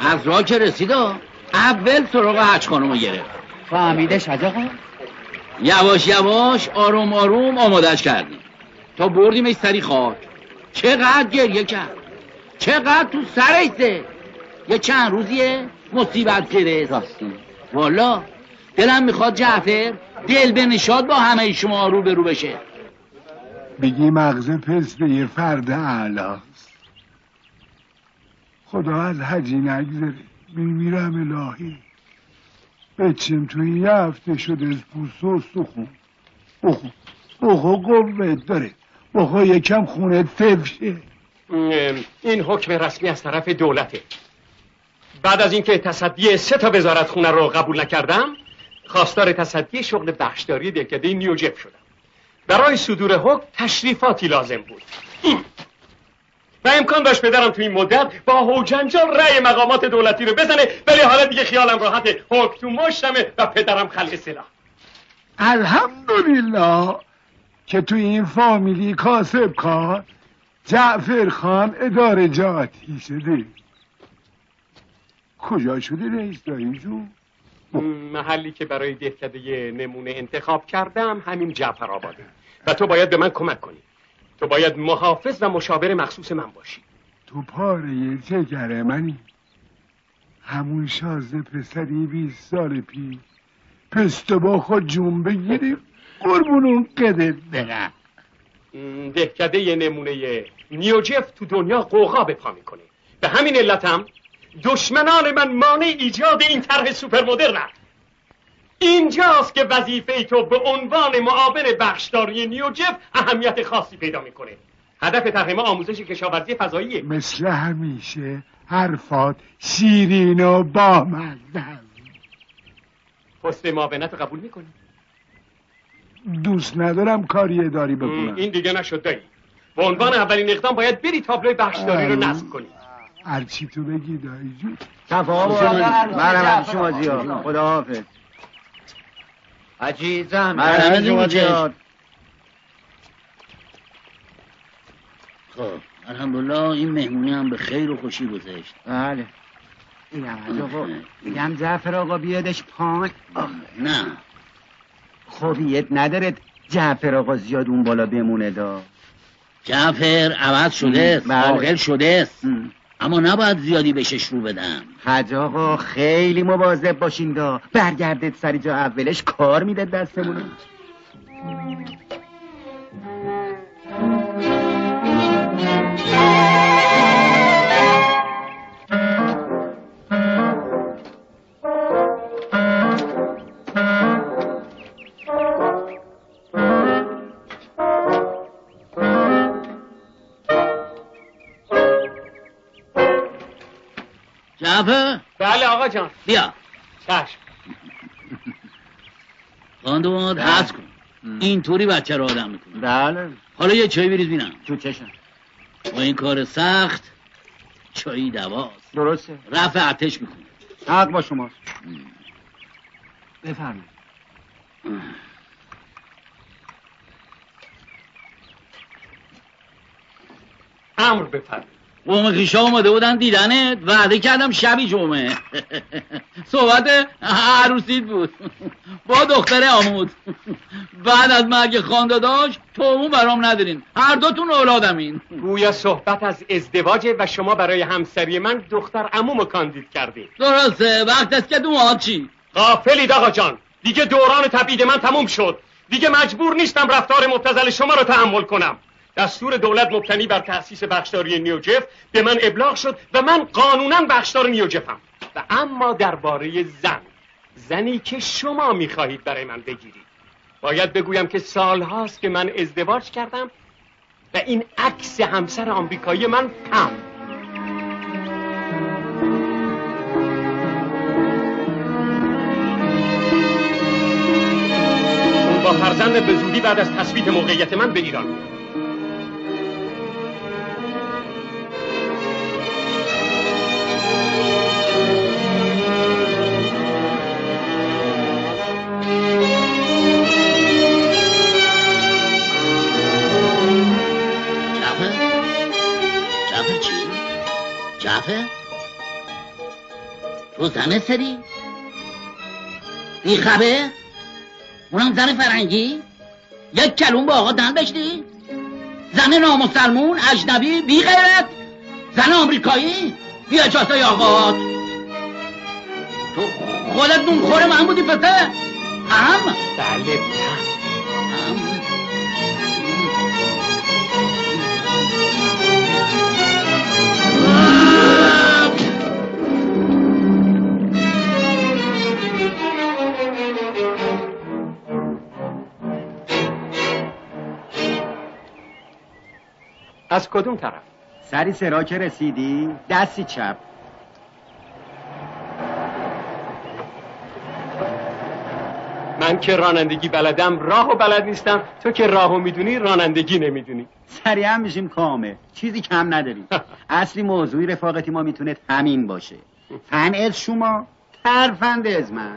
Speaker 1: از راه که رسید اول سراغ حج خانم رو گرفت.
Speaker 10: فهمیدش حج آقا؟
Speaker 1: یواش یواش آروم آروم آمادش کردیم تا بردیمش سری خاک. چقدر گریه کرد. چقدر تو سرش یه چند روزیه مصیبت گرفت.
Speaker 10: راستی.
Speaker 1: والا دلم می‌خواد جعفر دل به نشاد با همه شما رو به رو بشه.
Speaker 9: بگی مغز پسته فرد اعلاست خدا از حجی نگذره. میمیرم الهی. بچیم تو این یه هفته شده از پوست و استخون بخو بخو قوت داره. بخو یکم خونه تفشه
Speaker 13: این حکم رسمی از طرف دولته. بعد از اینکه تصدی سه تا وزارت خونه رو قبول نکردم خواستار تصدی شغل بخشداری دهکده نیوجب شدم. برای صدور حکم تشریفاتی لازم بود. و امکان داشت پدرم تو این مدت با هوجنجال رأی مقامات دولتی رو بزنه ولی حالا دیگه خیالم راحت حکم تو مشتمه و پدرم خلق سلاح.
Speaker 9: الحمدلله که تو این فامیلی کاسب کار جعفر خان اداره جاتی شده. کجا شده رئیس دایی جون؟
Speaker 13: محلی که برای دهکده نمونه انتخاب کردم همین جعفر آباده. و تو باید به من کمک کنی. تو باید محافظ و مشاور مخصوص من باشی.
Speaker 9: تو پاره جگر منی. همون شازده پسری بیست سال پیش. پست با خود جون بگیری قربون اون قدر برم.
Speaker 13: دهکده نمونه نیوجف تو دنیا قوقا به پا می‌کنه. به همین علتم دشمنان من مانع ایجاد این طرح سوپر مدرن اینجاست که وظیفه تو به عنوان معاون بخشداری نیوجف اهمیت خاصی پیدا می‌کنه. هدف ما آموزش کشاورزی فضاییه
Speaker 9: مثل همیشه حرفات شیرین و بامزه
Speaker 13: پست معاونت رو قبول می‌کنی؟
Speaker 9: دوست ندارم کاری اداری بکنم.
Speaker 13: این دیگه نشد دایی. به عنوان اولین اقدام باید بری تابلوی بخشداری رو نصب کنی.
Speaker 9: هرچی تو بگی دایی جون.
Speaker 10: مرحمت شما زیاد. خدا حافظ
Speaker 1: عزیزم
Speaker 10: مرحمت
Speaker 1: خب الحمدلله این مهمونی هم به خیر و خوشی گذشت.
Speaker 10: بله. میگم حاج آقا میگم جعفر آقا بیادش پایین.
Speaker 1: نه.
Speaker 10: خوبیت نداره جعفر آقا زیاد اون بالا بمونه دا؟
Speaker 1: جعفر عوض شده است
Speaker 10: بله.
Speaker 1: عاقل شده است. اما نباید زیادی بهش رو بدم.
Speaker 10: حاج آقا خیلی مواظب باشین دا. برگردت سری جا اولش کار میده دستمونه
Speaker 1: جعفر
Speaker 13: بله آقا جان.
Speaker 1: بیا.
Speaker 13: چشم.
Speaker 1: خاندوماد هست کن. اینطوری بچه رو آدم می‌کنه.
Speaker 10: بله.
Speaker 1: حالا یه چای بریز بینم.
Speaker 10: تو چشم.
Speaker 1: با این کار سخت چایی دواست.
Speaker 10: درسته.
Speaker 1: رفع ارتش می‌کنه.
Speaker 10: حق با شما بفرمایید.
Speaker 13: امر بفرمایید.
Speaker 1: قوم خیشا اومده بودن دیدنت وعده کردم شبی جمعه. صحبت عروسیت بود. با دختر آمود بعد از مرگ خانداداش تومون برام ندارین. هر دوتون اولادمین.
Speaker 13: گویا صحبت از ازدواجه و شما برای همسری من دختر عمومو کاندید کردید.
Speaker 1: درسته وقت است که دو چی؟
Speaker 13: غافلید آقا جان. دیگه دوران تبعید من تموم شد. دیگه مجبور نیستم رفتار مبتذل شما رو تحمل کنم. دستور دولت مبتنی بر تأسیس بخشداری نیوجف به من ابلاغ شد و من قانونا بخشدار نیوجفم. و اما درباره زن زنی که شما می‌خواهید برای من بگیرید. باید بگویم که سالهاست که من ازدواج کردم و این عکس همسر آمریکایی من پم با فرزند به زودی بعد از تثبیت موقعیت من به ایران
Speaker 1: طرفه تو زن سری؟ بیخبه؟ اونم زن فرنگی؟ یک کلون با آقا دن بشتی؟ زن نامسلمون اجنبی بی غیرت زن آمریکایی؟ بی اجازه آقات تو خودت نون خوره من بودی پسر؟ هم
Speaker 13: بله از کدوم طرف؟
Speaker 10: سری سرا که رسیدی؟ دستی چپ.
Speaker 13: من که رانندگی بلدم راه و بلد نیستم. تو که راهو می‌دونی رانندگی نمی‌دونی.
Speaker 10: سریع هم میشیم کامل. چیزی کم نداریم. اصلی موضوعی رفاقتی ما می‌تونه همین باشه. فن از شما ترفند از من.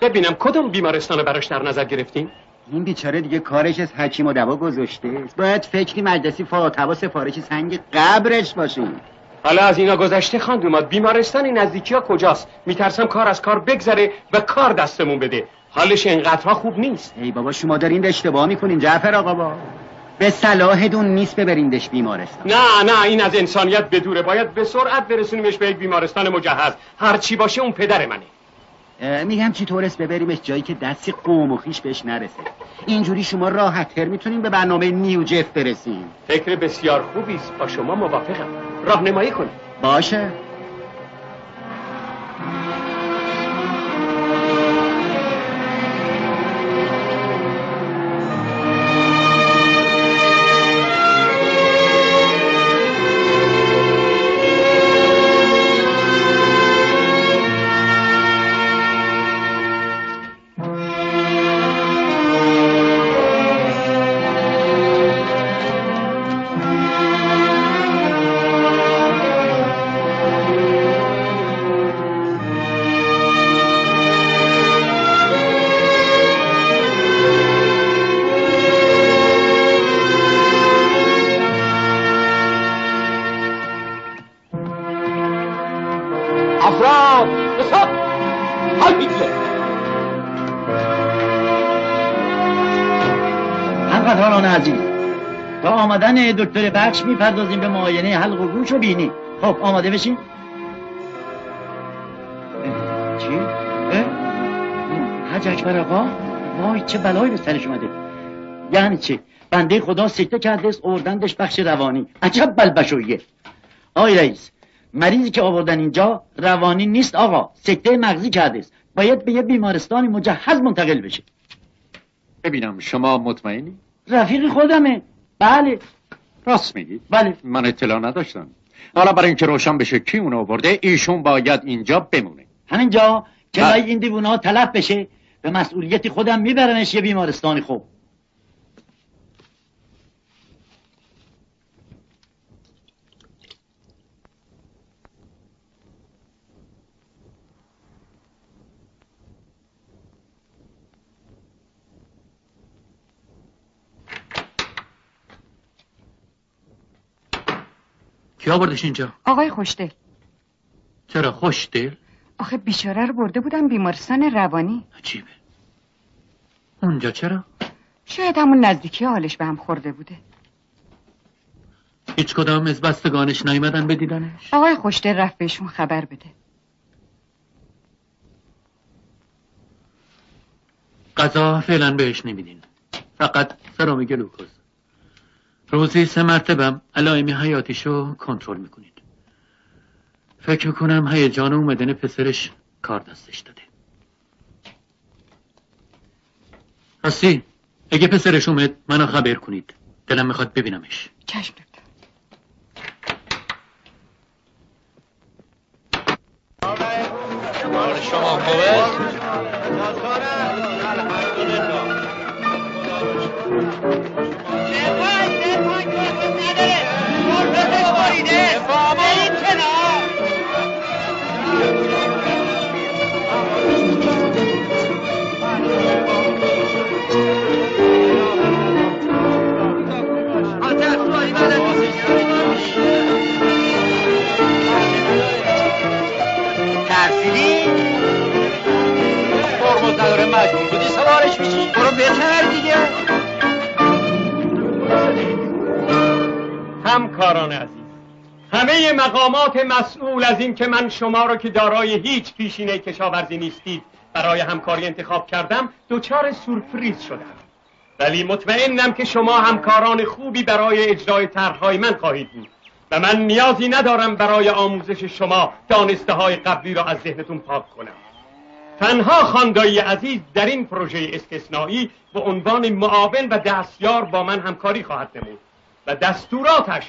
Speaker 13: ببینم کدوم بیمارستان رو براش در نظر گرفتین
Speaker 10: این بیچاره دیگه کارش از حکیم و دوا گذاشته. باید فکری مجلسی فاتحه سفارش سنگ قبرش باشیم
Speaker 13: حالا از اینا گذشته خواند اومد. بیمارستان نزدیکی ها کجاست؟ میترسم کار از کار بگذره و کار دستمون بده. حالش اینقدرها خوب نیست.
Speaker 10: ای بابا شما دارین اشتباه می‌کنین جعفر آقا. با به صلاح دون نیست ببریندش بیمارستان.
Speaker 13: نه نه این از انسانیت بدوره باید به سرعت برسونیمش به یک بیمارستان مجهز. هر چی باشه اون پدر منه.
Speaker 10: میگم چی طورست ببریمش جایی که دستی قوم و خیش بهش نرسه. اینجوری شما راحتتر می‌تونین به برنامه نیو جف برسین
Speaker 13: فکر بسیار خوبی است. با شما موافقم. راهنمایی کنید.
Speaker 10: باشه. آمدن دکتر بخش می‌پردازیم به معاینه حلق و گوش و بینی. خب آماده بشین. چی؟ حج اکبر آقا وای چه بلایی به سرش اومده. یعنی چی؟ بنده خدا سکته کرده است اوردندش بخش روانی. عجب بلبشویه. آی رئیس مریضی که آوردن اینجا روانی نیست آقا. سکته مغزی کرده است. باید به یه بیمارستان مجهز منتقل بشه.
Speaker 2: ببینم شما مطمئنی؟
Speaker 10: رفیق خودمه. بله.
Speaker 2: راست میگی؟
Speaker 10: بله
Speaker 2: من اطلاع نداشتم حالا برای اینکه روشن بشه کی اونو آورده ایشون باید اینجا بمونه
Speaker 10: همینجا که
Speaker 2: بله.
Speaker 10: این دیوونا طلب بشه به مسئولیتی خودم میبرمش یه بیمارستانی خوب
Speaker 2: کی آوردش اینجا؟
Speaker 16: آقای خوشدل
Speaker 2: چرا خوشدل؟
Speaker 16: آخه بیچاره رو برده بودم بیمارستان روانی
Speaker 2: عجیبه اونجا چرا؟
Speaker 16: شاید همون نزدیکی حالش به هم خورده بوده
Speaker 2: هیچ کدام از بستگانش نیومدن بدیدنش؟
Speaker 16: آقای خوشدل رفت بهشون خبر بده
Speaker 2: غذا فعلا بهش نمیدین فقط سرام گلوکوز روزی سه مرتبم علائم حیاتیشو کنترل می‌کنید. فکر می‌کنم هیجان اومدن پسرش کار دستش داده. راستی اگه پسرش اومد منو خبر کنید. دلم می‌خواد ببینمش.
Speaker 16: چشم
Speaker 2: شما خوبه؟
Speaker 13: ببریده به این کنار همکاران عزیز. همه مقامات مسئول از این که من شما را که دارای هیچ پیشینه کشاورزی نیستید برای همکاری انتخاب کردم دوچار سورپریز شدم. ولی مطمئنم که شما همکاران خوبی برای اجرای طرحهای من خواهید بود و من نیازی ندارم برای آموزش شما دانسته های قبلی را از ذهنتون پاک کنم. تنها خاندایی عزیز در این پروژه استثنایی به عنوان معاون و دستیار با من همکاری خواهد نمود و دستوراتش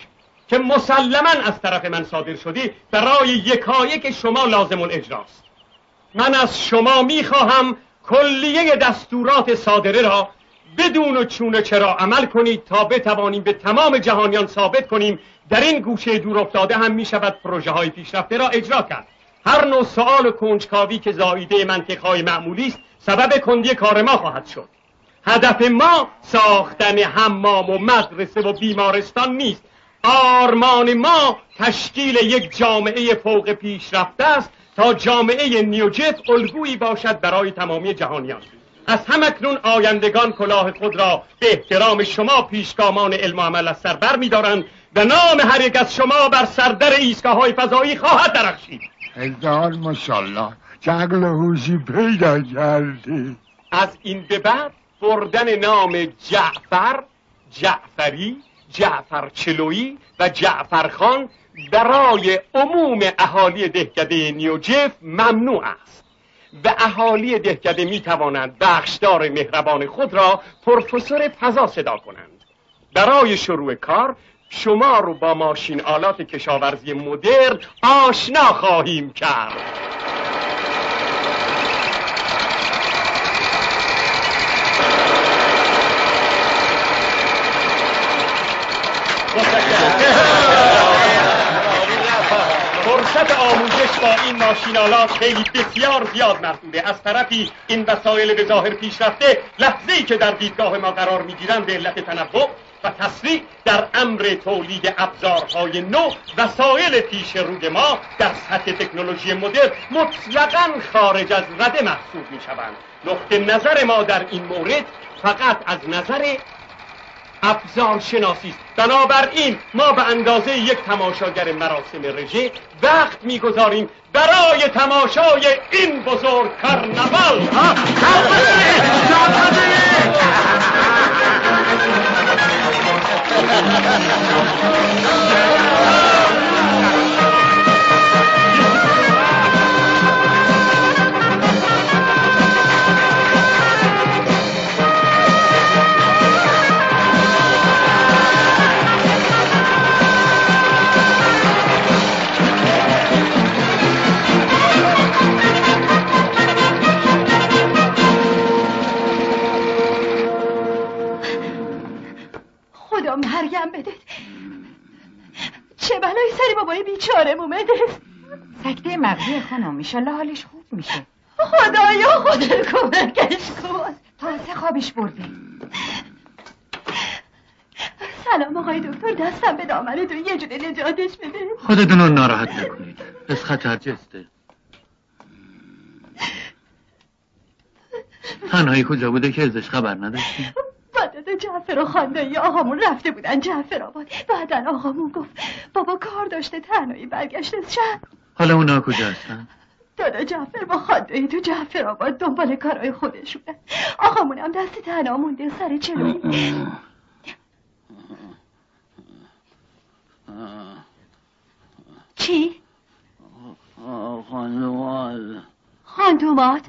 Speaker 13: که مسلما از طرف من صادر شده برای یکایک شما لازم الاجراست. من از شما می‌خواهم کلیه دستورات صادره را بدون و چون چرا عمل کنید تا بتوانیم به تمام جهانیان ثابت کنیم. در این گوشه دور افتاده هم می شود پروژه های پیشرفته را اجرا کرد. هر نوع سوال و کنجکاوی که زاییده منطقهای معمولی است سبب کندی کار ما خواهد شد. هدف ما ساختن حمام و مدرسه و بیمارستان نیست. آرمان ما تشکیل یک جامعه فوق پیشرفته است تا جامعه نیوجت الگویی باشد برای تمامی جهانیان. از همکنون آیندگان کلاه خود را به احترام شما پیشگامان علم و عمل از سر بر میدارند و نام هر یک از شما بر سردر ایستگاه های فضایی خواهد درخشید.
Speaker 9: هزار ماشاءالله جگل هوشی پیدا کردی.
Speaker 13: از این به بعد بردن نام جعفر جعفری جعفر چلویی و جعفر خان برای عموم اهالی دهکده نیوجف ممنوع است و اهالی دهکده می توانند بخشدار مهربان خود را پروفسور فضا صدا کنند. برای شروع کار شما رو با ماشین آلات کشاورزی مدرن آشنا خواهیم کرد. فرصت آموزش با این ماشینالات خیلی بسیار زیاد محدوده از طرفی این وسایل به ظاهر پیشرفته لحظه ای که در دیدگاه ما قرار می‌گیرند به علت تنوع و تسریع در امر تولید ابزارهای نو وسایل پیش روی ما در سطح تکنولوژی مدرن مطلقا خارج از رده محسوب می شوند نقطه نظر ما در این مورد فقط از نظر ابزار شناسی است. بنابراین ما به اندازه یک تماشاگر مراسم رژه وقت می‌گذاریم برای تماشای این بزرگ کرنول
Speaker 4: مرگم بده چه بلایی سری بابای بیچاره اومده
Speaker 16: سکته مغزی خانم ایشالله حالش خوب میشه.
Speaker 4: خدایا خدا کمکش کن.
Speaker 16: تازه خوابش برده
Speaker 4: سلام آقای دکتر دستم به دامنتون یه جوری نجاتش بده.
Speaker 2: خودتون رو ناراحت نکنید. از خطر جسته تنهایی کجا بوده که ازش خبر نداشتیم؟
Speaker 4: بعد جعفر و خاندایی آقامون رفته بودن جعفر آباد بعدا آقامون گفت بابا کار داشته تنهایی برگشته شهر
Speaker 2: حالا اونا کجا هستن
Speaker 4: دادا جعفر با خاندایی تو جعفر آباد دنبال کارهای خودشونه آقامون هم دست تنها مونده سر چلوی چی؟
Speaker 10: خانوال
Speaker 4: خاندومات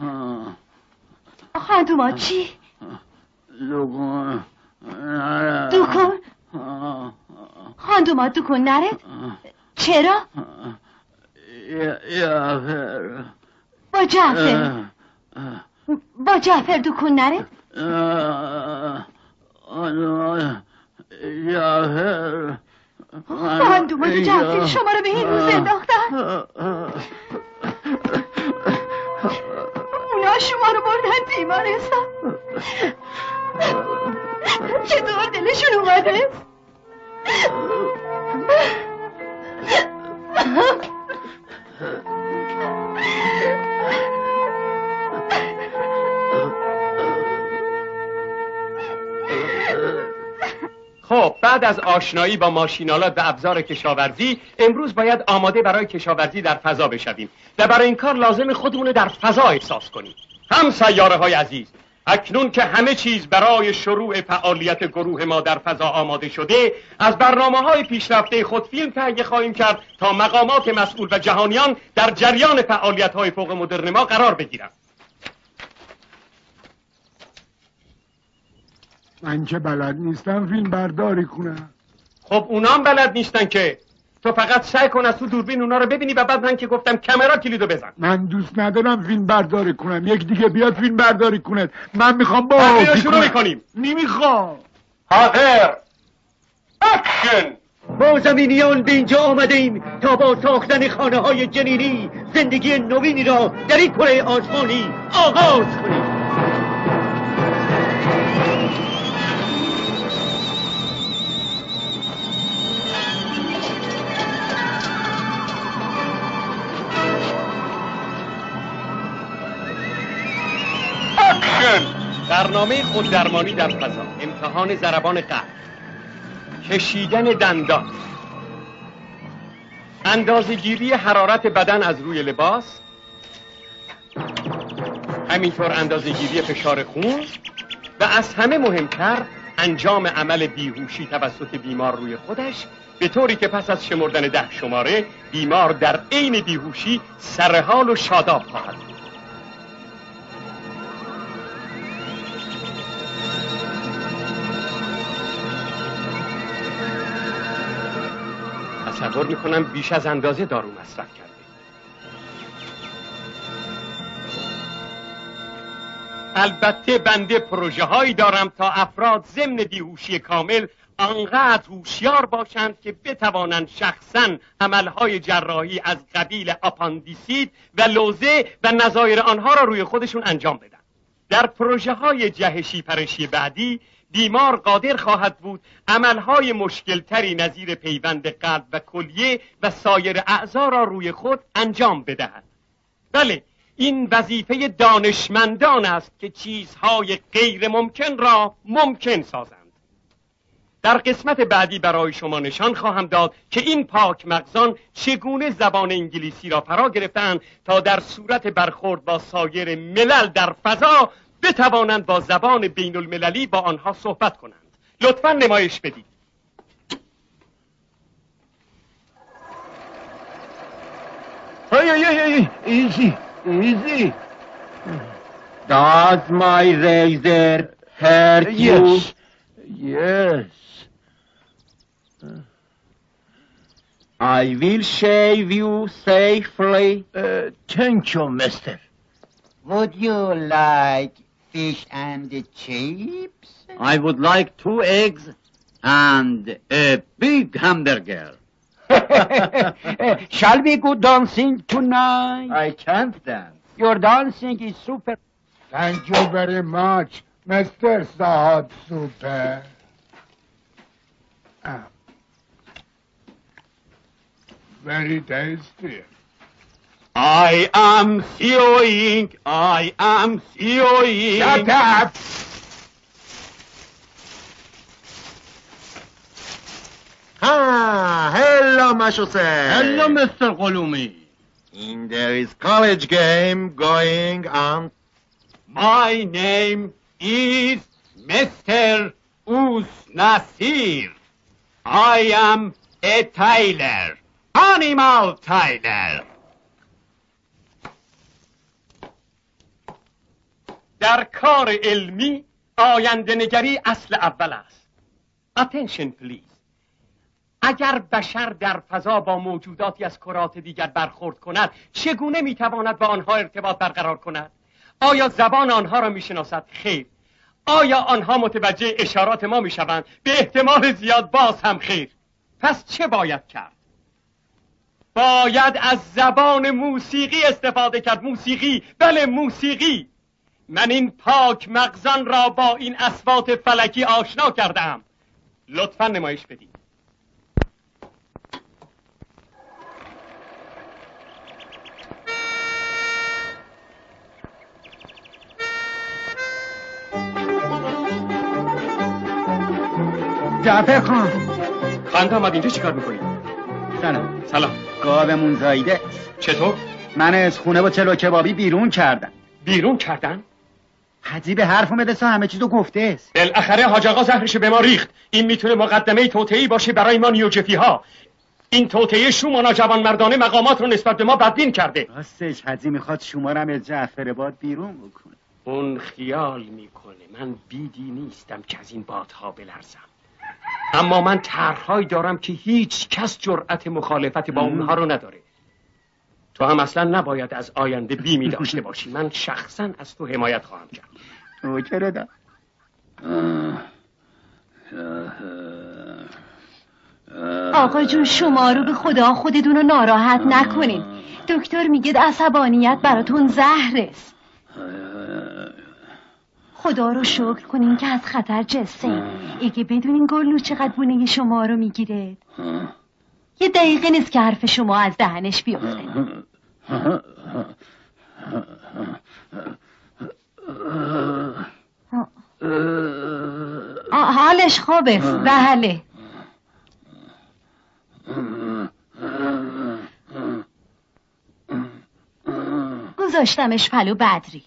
Speaker 4: خاندومات چی؟
Speaker 10: دکون
Speaker 4: دوکن خاندومات دوکن نرد چرا؟
Speaker 10: یافر
Speaker 4: با جعفر با جعفر دوکن نرد
Speaker 10: خانوال یافر
Speaker 4: خاندومات جعفر شما رو به این روز انداختن اونا شما رو بردن بیمارستان چطور دلشون اومده؟
Speaker 13: خب بعد از آشنایی با ماشینالات و ابزار کشاورزی امروز باید آماده برای کشاورزی در فضا بشویم و برای این کار لازم خودمون در فضا احساس کنیم. هم سیاره های عزیز اکنون که همه چیز برای شروع فعالیت گروه ما در فضا آماده شده از برنامه های پیشرفته خود فیلم تهیه خواهیم کرد تا مقامات مسئول و جهانیان در جریان فعالیت های فوق مدرن ما قرار بگیرند.
Speaker 9: من که بلد نیستم فیلم برداری کنم.
Speaker 13: خب اونام بلد نیستن که تو فقط سعی کن از تو دوربین اونا رو ببینی و بعد من که گفتم کامرا کلیدو بزن.
Speaker 9: من دوست ندارم فیلم برداری کنم. یک دیگه بیاد فیلم برداری کنه. من می‌خوام با
Speaker 13: شروع می‌کنیم.
Speaker 9: نمی‌خوام.
Speaker 13: حاضر. اکشن
Speaker 10: ما زمینیان به اینجا آمده ایم تا با ساختن خانه های جنینی زندگی نوینی را در این کره آسمانی آغاز کنیم.
Speaker 13: برنامه خوددرمانی در فضا. امتحان ضربان قلب کشیدن دندان. اندازهگیری حرارت بدن از روی لباس. همینطور اندازهگیری فشار خون. و از همه مهمتر انجام عمل بیهوشی توسط بیمار روی خودش به طوری که پس از شمردن ده شماره بیمار در عین بیهوشی سرحال و شاداب خواهد بود. تصور می‌کنم بیش از اندازه دارو مصرف کرده. البته بنده پروژه هایی دارم تا افراد ضمن بیهوشی کامل آنقدر هوشیار باشند که بتوانند شخصا عملهای جراحی از قبیل آپاندیسید و لوزه و نظایر آنها را روی خودشون انجام بدن. در پروژه های جهشی پرشی بعدی بیمار قادر خواهد بود عملهای مشکلتری نظیر پیوند قلب و کلیه و سایر اعضا را روی خود انجام بدهد. بله این وظیفه دانشمندان است که چیزهای غیر ممکن را ممکن سازند. در قسمت بعدی برای شما نشان خواهم داد که این پاک مغزان چگونه زبان انگلیسی را فرا گرفتند تا در صورت برخورد با سایر ملل در فضا بتوانند با زبان بین المللی با آنها صحبت کنند. لطفا نمایش بدید.
Speaker 9: ای ای ای
Speaker 10: ایزی ایزی. داز مای ریزر
Speaker 9: هرد یس
Speaker 10: I will shave you safely.
Speaker 9: Uh, thank you, mister.
Speaker 6: Would you like fish and chips?
Speaker 1: I would like two eggs and a big hamburger.
Speaker 6: Shall we go dancing tonight?
Speaker 1: I can't dance.
Speaker 6: Your dancing is super.
Speaker 9: Thank you very much, Mr. Sahab Super. Ah. Very tasty.
Speaker 13: I am seeing, I am seeing.
Speaker 9: Shut up!
Speaker 11: Ah, hello, Mashose.
Speaker 1: Hello, Mr. Qulumi.
Speaker 11: And there is college game going on.
Speaker 13: My name is Mr. Us Nasir. I am a tailor, animal tailor. در کار علمی آینده نگری اصل اول است. Attention please. اگر بشر در فضا با موجوداتی از کرات دیگر برخورد کند چگونه می‌تواند با آنها ارتباط برقرار کند؟ آیا زبان آنها را می‌شناسد؟ خیر. آیا آنها متوجه اشارات ما می‌شوند؟ به احتمال زیاد باز هم خیر. پس چه باید کرد؟ باید از زبان موسیقی استفاده کرد. موسیقی. بله موسیقی. من این پاک مغزان را با این اسوات فلکی آشنا کردم لطفا نمایش بدید.
Speaker 10: جعفر خان.
Speaker 13: خانده آمد اینجا چیکار می‌کنی؟
Speaker 10: سلام.
Speaker 13: سلام.
Speaker 10: گاومون زایده
Speaker 13: چطور؟
Speaker 10: من از خونه با چلو کبابی بیرون کردم.
Speaker 13: بیرون کردن؟
Speaker 10: حدی به حرف اومده سا همه چیزو گفته. است
Speaker 13: بالاخره حاج آقا زهرش به ما ریخت. این می‌تونه مقدمه توطئه‌ای باشه برای ما نیوجفی ها این توطئه شومانا جوان مردانه مقامات رو نسبت به ما بدبین کرده.
Speaker 10: راستش حدی می‌خواد شما رو هم از جعفر باد بیرون بکنه.
Speaker 13: اون خیال می‌کنه. من بیدی نیستم که از این بادها بلرزم. اما من طرحهایی دارم که هیچ کس جرأت مخالفت با اونها رو نداره. تو هم اصلا نباید از آینده بیمی داشته باشی. من شخصا از تو حمایت خواهم کرد.
Speaker 10: او چرا دا
Speaker 4: آقا جون شما رو به خدا خودتون رو ناراحت نکنین. دکتر میگه عصبانیت براتون زهر است. خدا رو شکر کنین که از خطر جسته اگه بدونین گلو چقدر بونگی شما رو می‌گیره. یه دقیقه نیست که حرف شما از دهنش بیفته. حالش خوبه. بله. گذاشتمش پلو بدری.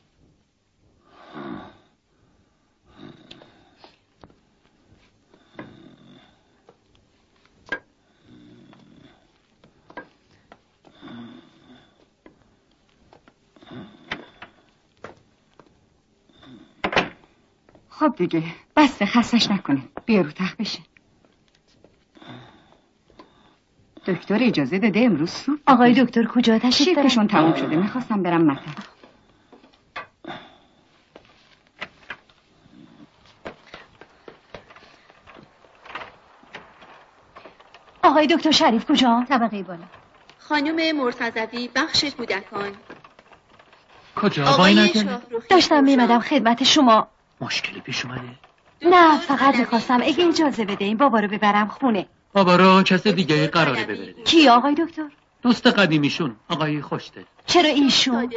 Speaker 16: خب دیگه بسته خستش نکنید بیا رو تخت بشین. دکتر اجازه داده امروز سوپ
Speaker 4: آقای دکتر کجا تشریف دارن؟
Speaker 16: شیفتشون تموم شده. می‌خواستم برم مطب.
Speaker 4: آقای دکتر شریف کجا؟
Speaker 17: طبقه بالا. خانم مرتضوی بخش کودکان.
Speaker 2: کجا؟
Speaker 17: آقای شاهروخی
Speaker 4: داشتم میمدم خدمت شما.
Speaker 2: مشکلی پیش اومده؟
Speaker 4: نه فقط می‌خواستم اگه اجازه بده این بابا رو ببرم خونه.
Speaker 2: بابا رو کس دیگه قراره ببره.
Speaker 4: کی آقای دکتر؟
Speaker 2: دوست قدیمیشون آقای خوشته.
Speaker 4: چرا ایشون؟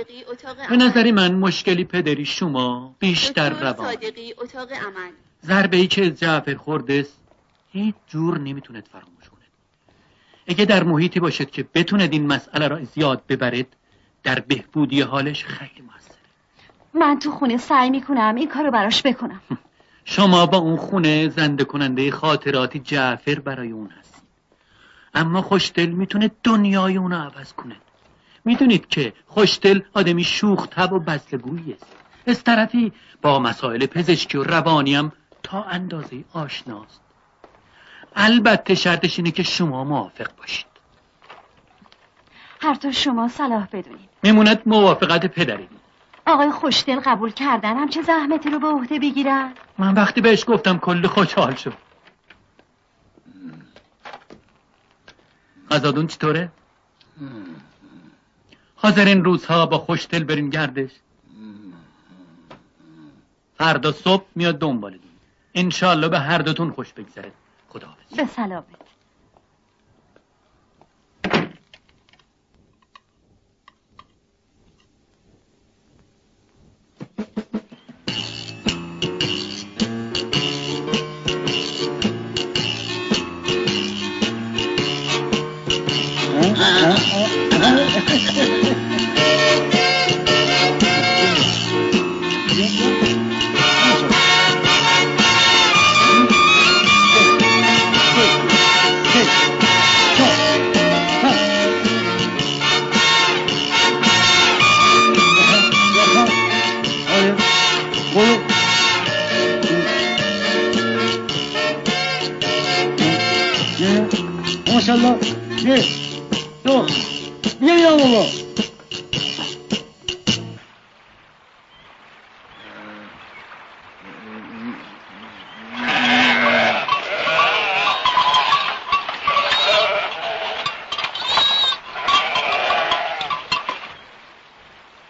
Speaker 2: به نظری من مشکلی پدری شما بیشتر روان.
Speaker 17: صادقی اتاق عمل.
Speaker 2: ضربه ای که از جعفر خورده است هیچ جور نمی‌توند فراموش کنه اگه در محیطی باشد که بتوند این مسئله را زیاد ببرد در بهبودی حالش خیلی موثر
Speaker 4: من تو خونه سعی می‌کنم این کارو براش بکنم.
Speaker 2: شما با اون خونه زنده کننده خاطراتی جعفر برای اون هستید. اما خوشدل می‌تونه دنیای اونو عوض کنه. می‌دونید که خوشدل آدمی شوخ تب و بزلگویی است. از طرفی با مسائل پزشکی و روانی هم تا اندازه آشناست. البته شرطش اینه که شما موافق باشید.
Speaker 4: هر طور شما صلاح بدونید.
Speaker 2: میموند موافقت پدری
Speaker 4: آقای خوشدل قبول کردن همچه زحمتی رو به عهده بگیرن؟
Speaker 2: من وقتی بهش گفتم کلی خوشحال شد. غذادون چطوره؟ حاضر این روزها با خوشدل بریم گردش. فردا صبح میاد دنبالتون. انشالله به هر دوتون خوش بگذره. خدا
Speaker 4: به سلامت.
Speaker 10: ماشاءالله یه دو بیا یا بابا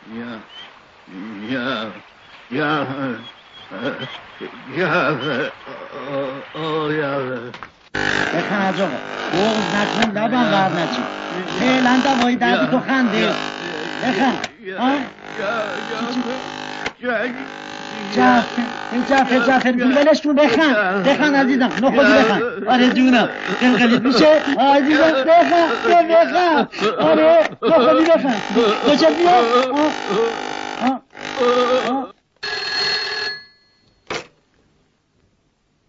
Speaker 9: یا یا یا یا آه یا
Speaker 10: بخن از آقا بغز نکن لبم بر نچین فعلا دوایی درد آه؟ جعفر جعفر جعفر ولش کن بخن بخن عزیزم. نخودی بخن آره جونم. قلقلیت میشه؟ عزیزم بخن بخن آره نخودی بخن کجا بیا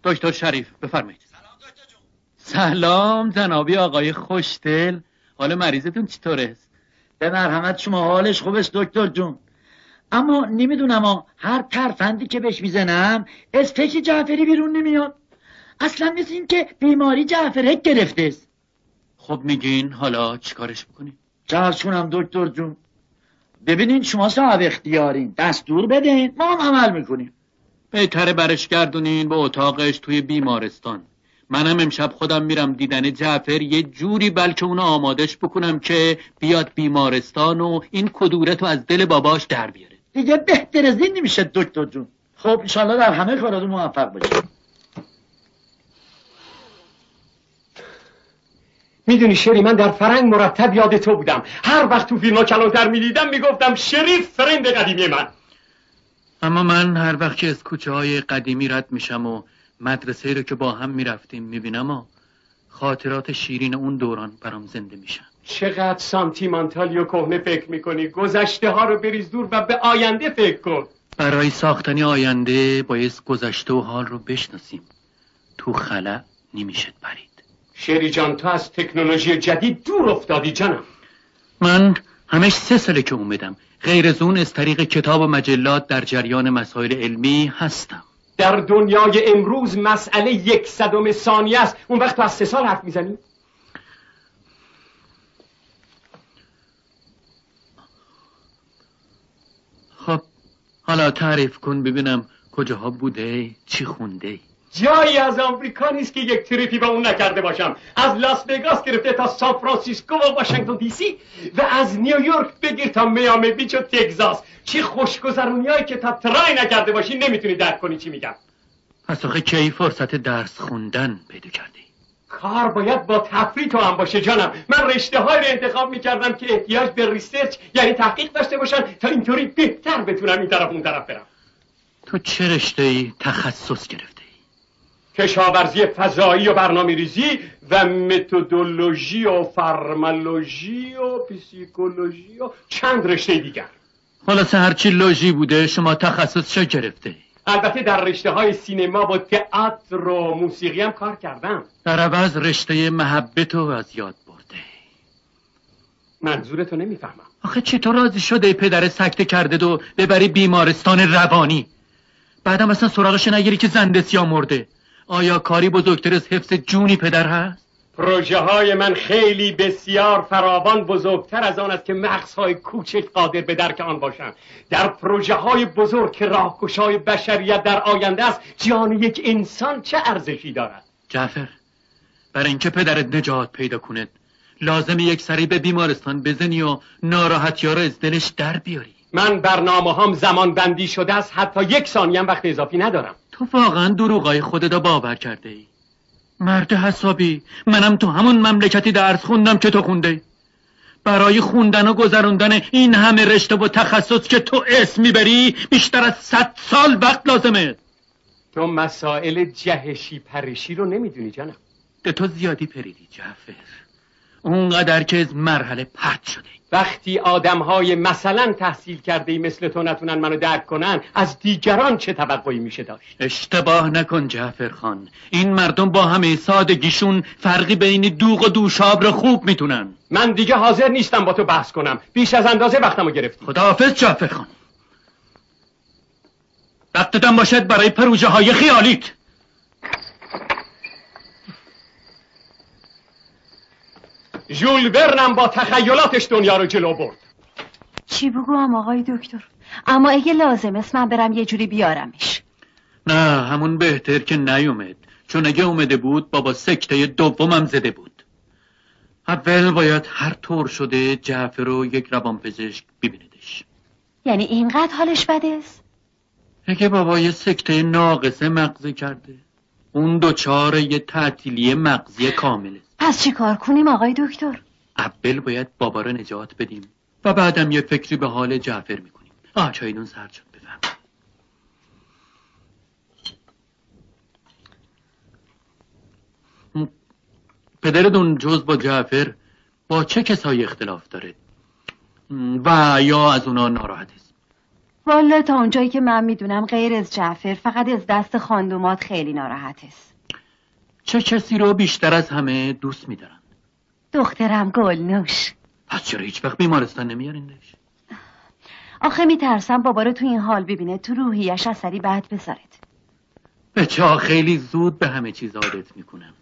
Speaker 2: دکتر شریف بفرمایید. سلام جنابی آقای خوشدل. حال مریضتون چطوره؟
Speaker 10: به مرحمت شما حالش خوبست دکتر جون. اما نمی‌دونم هر ترفندی که بهش می‌زنم استیک جعفری بیرون نمیاد. اصلا مثل این که بیماری جعفرک گرفته است.
Speaker 2: خب میگین حالا چیکارش بکنیم؟
Speaker 10: کنم دکتر جون. ببینین شما صاحب اختیارین. دستور بدین. ما هم عمل می‌کنیم.
Speaker 2: بهتره برش گردونین به اتاقش توی بیمارستان. منم امشب خودم میرم دیدن جعفر یه جوری بلکه اونو آمادش بکنم که بیاد بیمارستان و این کدورت رو از دل باباش در بیاره.
Speaker 10: دیگه بهتر از این نمیشه دکتر جون. خب انشالله در همه کاراتون موفق باشید.
Speaker 13: می‌دونی شری من در فرنگ مرتب یاد تو بودم. هر وقت تو فیلم ها کلانتر می‌دیدم می‌گفتم شریف فرند قدیمی من.
Speaker 2: اما من هر وقت که از کوچه های قدیمی رد میشم و مدرسه رو که با هم می‌رفتیم می‌بینم و خاطرات شیرین اون دوران برام زنده میشن.
Speaker 13: چقدر سانتیمانتالی و کهنه فکر می‌کنی؟ گذشته ها رو بریز دور و به آینده فکر کن.
Speaker 2: برای ساختن آینده باید گذشته و حال رو بشناسیم. تو خلا نمی‌شد برید
Speaker 13: شری جان تو از تکنولوژی جدید دور افتادی جانم.
Speaker 2: من همش سه ساله که اومدم. غیر از اون از طریق کتاب و مجلات در جریان مسائل علمی هستم.
Speaker 13: در دنیای امروز مسئله یک صدم ثانیه است اون وقت تو از سه سال حرف می‌زنی؟
Speaker 2: خب حالا تعریف کن ببینم کجاها بوده چی خونده
Speaker 13: جایی از آمریکا نیست که یک trip ی با اون نکرده باشم. از لاس وگاس گرفته تا سان فرانسیسکو و واشنگتن دی سی و از نیویورک بگیر تا میامی بیچ و تگزاس. چی خوشگذرونی هایی که تا try نکرده باشی نمی‌تونی درک کنی چی میگم.
Speaker 2: پس آخه کی فرصت درس خوندن پیدا کردی؟
Speaker 13: کار باید با تفریح توأم باشه جانم. من رشته های رو انتخاب می‌کردم که احتیاج به research یعنی تحقیق داشته باشن تا اینطوری بهتر بتونم این طرف اون طرف برم.
Speaker 2: تو چه رشته ای تخصص گرفته ای؟
Speaker 13: کشاورزی فضایی و برنامه ریزی و متدولوژی و فرمالوژی و پسیکولوژی و چند رشته دیگر.
Speaker 2: خلاصه هرچی لوژی بوده شما تخصص چه گرفته؟
Speaker 13: البته در رشته های سینما و تئاتر و موسیقی هم کار کردم.
Speaker 2: در عوض رشته محبت رو از یاد برده.
Speaker 13: منظورتو نمی‌فهمم.
Speaker 2: آخه چطور راضی شده پدر سکته کرده دو ببری بیمارستان روانی؟ بعدم اصلا سراغش نگیری که زنده یا مرده. آیا کاری بزرگتر از حفظ جونی پدر هست؟
Speaker 13: پروژه های من خیلی بسیار فراوان بزرگتر از آن است که مغزهای کوچک قادر به درک آن باشند. در پروژه های بزرگ که راهگشای بشریت در آینده است جان یک انسان چه ارزشی دارد؟
Speaker 2: جعفر برای اینکه پدرت نجات پیدا کند لازم یک سری به بیمارستان بزنی و ناراحتی ها را از دلش در بیاری.
Speaker 13: من برنامه هم زمان بندی شده است حتی یک ثانیه هم وقت اضافی ندارم.
Speaker 2: تو واقعا دروغای خودت باور کرده ای مرد حسابی منم تو همون مملکتی درس خوندم که تو خونده برای خوندن و گذروندن این همه رشته و تخصص که تو اسم می‌بری بیشتر از صد سال وقت لازمه.
Speaker 13: تو مسائل جهشی پرشی رو نمی‌دونی جانم
Speaker 2: به تو زیادی پریدی جعفر. اونقدر که از مرحله پرد شده.
Speaker 13: وقتی آدم های مثلا تحصیل کرده ای مثل تو نتونن منو درک کنن از دیگران چه توقعی میشه داشت؟
Speaker 2: اشتباه نکن جعفر خان. این مردم با همه سادگیشون فرقی بین دوغ و دوشاب رو خوب می‌تونن
Speaker 13: من دیگه حاضر نیستم با تو بحث کنم. بیش از اندازه وقتمو گرفتی
Speaker 2: خداحافظ جعفر خان. وقتتم باشد برای پروژه های خیالیت.
Speaker 13: ژول ورنم با تخیلاتش دنیا رو جلو برد.
Speaker 4: چی بگوام آقای دکتر؟ اما اگه لازم است من برم یه جوری بیارمش.
Speaker 2: نه همون بهتر که نیومد. چون اگه اومده بود بابا سکته دومم زده بود. اول باید هر طور شده جعفر رو یک روانپزشک ببیندش
Speaker 4: یعنی اینقدر حالش بده است؟
Speaker 2: اگه بابا یه سکته ناقصه مغزی کرده اون دوچار یه تعطیلی مغزی کامله.
Speaker 4: پس چی کار کنیم آقای دکتر؟
Speaker 2: اول باید بابا رو نجات بدیم و بعدم یه فکری به حال جعفر می‌کنیم. آه چایدون سر شد بفهم پدرتون جز با جعفر با چه کسای اختلاف داره؟ و یا از اونا ناراحت است؟
Speaker 4: والا تا اونجایی که من می‌دونم غیر از جعفر فقط از دست خاندومات خیلی ناراحت است.
Speaker 2: چه کسی رو بیشتر از همه دوست میدارن؟
Speaker 4: دخترم گلنوش
Speaker 2: پس چرا هیچ وقت بیمارستان نمیارینش؟
Speaker 4: آخه میترسم بابا رو تو این حال ببینه تو روحیش اثری بعد بذارد.
Speaker 2: بچه ها خیلی زود به همه چیز عادت می‌کنن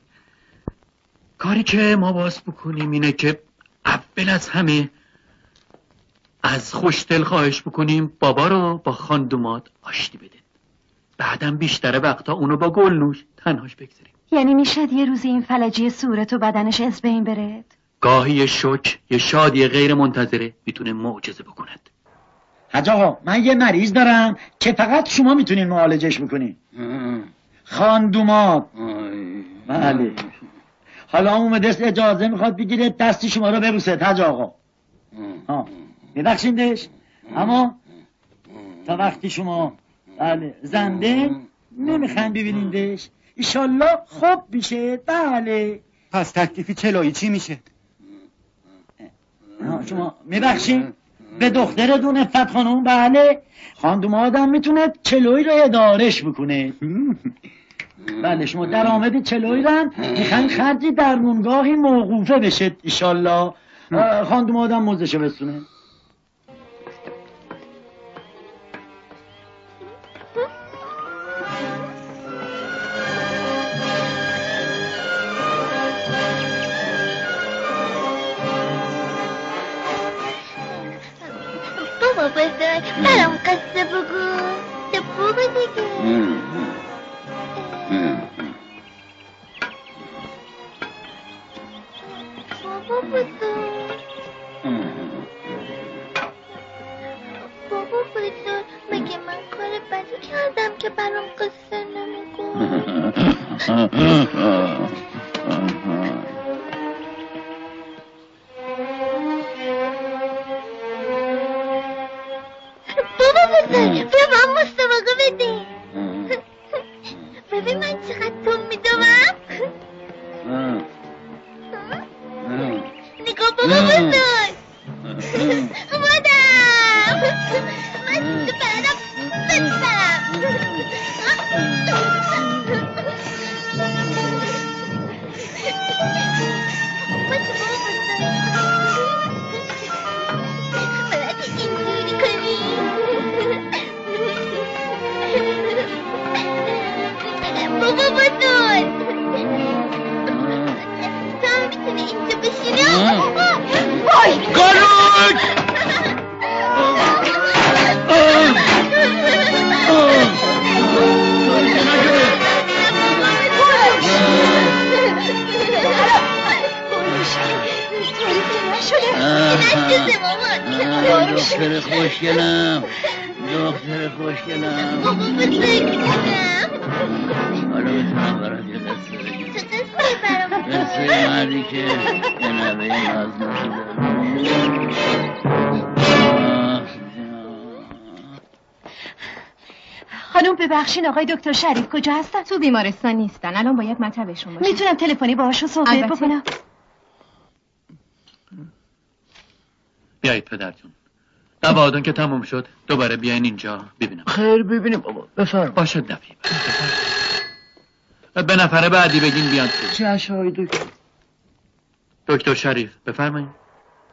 Speaker 2: کاری که ما باز بکنیم اینه که اول از همه از خوشدل خواهش بکنیم بابا رو با خاندومات آشتی بده بعدم بیشتر وقتا اونو با گلنوش تنهاش بگذاریم.
Speaker 4: یعنی می‌شد یه روزی این فلجی صورت و بدنش از بین برد
Speaker 2: گاهی یه شک یه شادی غیر منتظره می‌تونه معجزه بکند.
Speaker 10: حاج آقا من یه مریض دارم که فقط شما می‌تونین معالجش می‌کنین خاندومات بله. حالا اومده اجازه می‌خواد بگیره دست شما رو ببوسه حاج آقا. ها میبخشیندش اما تا وقتی شما بله زنده نمی‌خوایم ببینیندش. ایشالله خوب میشه. بله.
Speaker 6: پس تکلیفی چلایی چی میشه؟
Speaker 10: شما میبخشید به دخترتون افت خانم بله. خاندوم آدم می‌تونه چلوی رو ادارش بکنه. بله شما درآمد چلوی رو می‌خواین خرجی درمونگاهی موقوفه بشه ایشالله. خاندوم آدم موزشه بستونه
Speaker 3: بزرگ برام قصه بگو تو بگو دیگه بابا بزرگ بابا بزرگ مگه من کار بدی کردم که برام قصه نمیگو بزرگ بیا من مسابقه بده
Speaker 1: خوشگلم حالا بتونم برات یه قصه بگم
Speaker 3: چه قصه برام
Speaker 1: قصه مردی که به نوه ناز
Speaker 4: خانم ببخشین آقای دکتر شریف کجا هستن؟
Speaker 18: تو بیمارستان نیستن. الان باید مطبشون باشه
Speaker 4: می‌تونم تلفنی باهاشون صحبت. بکنم.
Speaker 2: بیایید پدرتون. دوادون که تموم شد دوباره بیاین اینجا ببینم.
Speaker 1: خیر ببینیم بابا بفرم
Speaker 2: باشه دفعی به نفره بعدی بگین بیان. تو
Speaker 1: چه اشهای دکتر.
Speaker 2: دکتر شریف بفرمایید.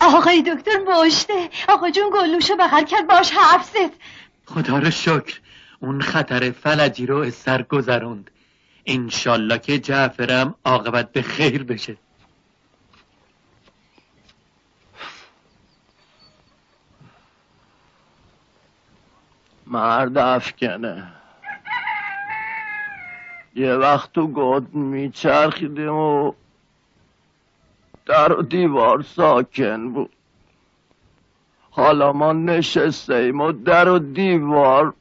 Speaker 4: آقای دکتر مشته. آقا جون گلوشو بغل کرد باش حرف زد.
Speaker 2: خدا رو شکر اون خطر فلجی رو از سر گذروند انشالله که جعفرم عاقبت به خیر بشه.
Speaker 1: مرد افکنه. یه وقت تو گود میچرخیدیم و در و دیوار ساکن بود. حالا ما نشسته ایم و در و دیوار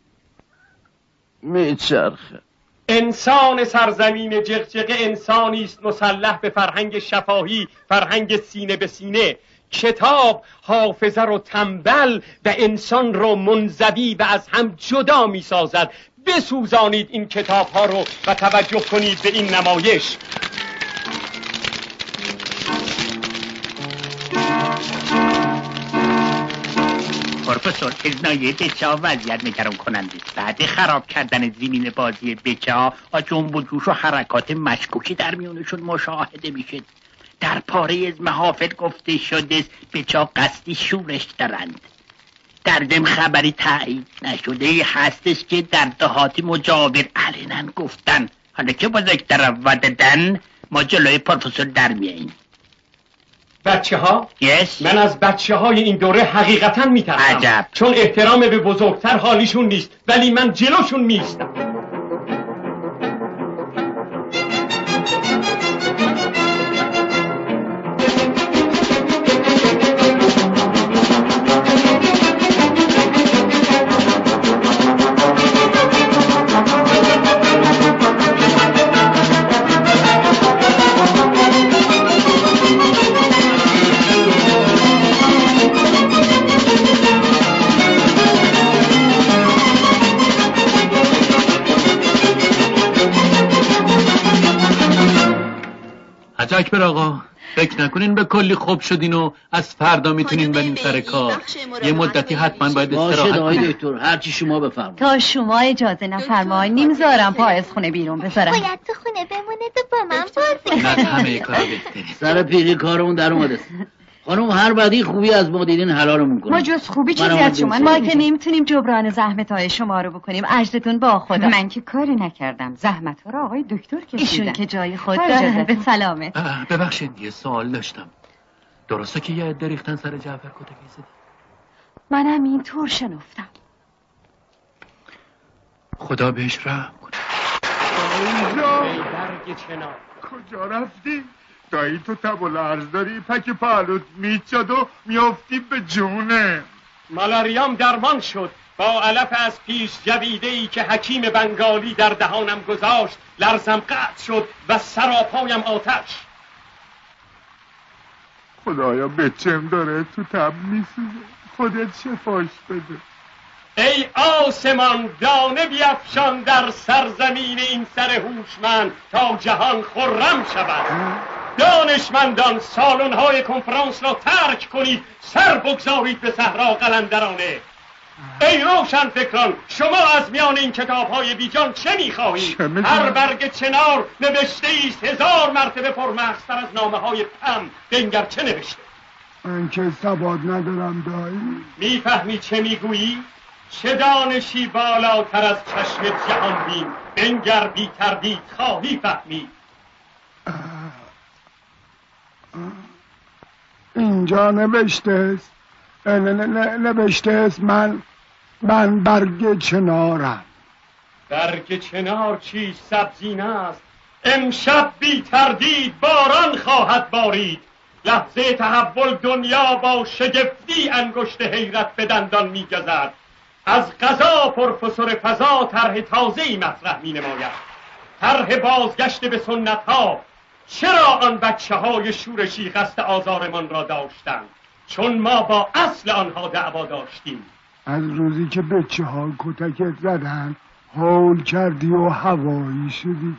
Speaker 1: میچرخه.
Speaker 13: انسان سرزمین جغجغ انسانی است مسلح به فرهنگ شفاهی فرهنگ سینه به سینه. کتاب حافظه رو تنبل و انسان رو منزوی و از هم جدا می سازد. بسوزانید این کتاب ها رو و توجه کنید به این نمایش.
Speaker 19: پروفسور ازنایه بچه ها وضعیت نگران کننده بعد خراب کردن زمین بازی بچه ها جنب و جوش و حرکات مشکوکی در میونشون مشاهده میشه در پاره از محافل گفته شده بچه ها قصدی شورش دارند. در دم خبری تایید نشده هستش که در دهاتی مجاور علنا گفتن. حالا که بزرگتر و دادن ما جلوی پروفسور در میاییم
Speaker 13: بچه ها
Speaker 19: yes.
Speaker 13: من از بچه های این دوره حقیقتا میترسم.
Speaker 19: عجب.
Speaker 13: چون احترام به بزرگتر حالیشون نیست ولی من جلوشون میستم
Speaker 2: کلی خوب شدین و از فردا می‌تونین برین سر کار. یه مدتی حتما باید استراحت
Speaker 1: آقای
Speaker 2: کنین.
Speaker 1: دکتر هرچی شما بفرمایید.
Speaker 4: تا شما اجازه نفرمایید نمی‌ذارم پا از خونه بیرون بذارم.
Speaker 3: باید تو خونه بمونه تو با من بازی کنه
Speaker 2: همه کار بهتری
Speaker 1: سر پیری کارمون در اومده خانم هر بدی خوبی از ما دیدین حلالمون کنیم
Speaker 4: ما جز خوبی چیزی از شما ما. که نمی‌تونیم جبران زحمت های شما رو بکنیم. عجزتون با خدا.
Speaker 16: من که کاری نکردم. زحمت ها رو آقای دکتر
Speaker 4: ایشون
Speaker 16: کشیدن
Speaker 4: که جای خود داره. به سلامت.
Speaker 2: ببخشید یه سوال داشتم. درسته که یه عده ریختن سر جعفر کتکی زدی
Speaker 4: منم اینطور شنفتم.
Speaker 2: خدا بهش رحم کنه.
Speaker 9: اینجا!
Speaker 13: برگ چنار
Speaker 9: کجا رفتی؟ دایی تو تب و لرز داری پک پهلوت میچاد و میافتی به جونه.
Speaker 13: مالاریام درمان شد. با علف از پیش جویده ای که حکیم بنگالی در دهانم گذاشت لرزم قطع شد و سراپایم آتش.
Speaker 9: خدایا بچم داره تو تب میسوزه. خودت شفاش بده.
Speaker 13: ای آسمان دانه بیفشان در سرزمین این سر هوشمند تا جهان خرم شود. دانشمندان سالن های کنفرانس را ترک کنید. سر بگذارید به صحرا قلندرانه. ای روشن فکران شما از میان این کتاب های بیجان چه می‌خواهید؟ هر برگ چنار نوشته ایست هزار مرتبه پرمغزتر از نامه های پم. بنگر چه نوشته؟
Speaker 9: من که سواد ندارم دایی.
Speaker 13: می‌فهمی چه می‌گویی؟ چه دانشی بالاتر از چشم جهان بین؟ بنگر بی تردید خواهی فهمید
Speaker 9: اینجا نوشته است. نوشته است من من برگ چنارم.
Speaker 13: برگ چنار چیز سبزینه است؟ امشب بی تردید باران خواهد بارید. لحظه تحول دنیا با شگفتی انگشت حیرت به دندان میگذد از قضا پروفسور فضا طرح تازه‌ای مطرح می نماید. طرح بازگشت به سنت ها چرا آن بچه های شورشی قصد آزارمان را داشتند؟ چون ما با اصل آنها دعوا داشتیم.
Speaker 9: از روزی که بچه ها کتکت زدن هول کردی و هوایی شدی.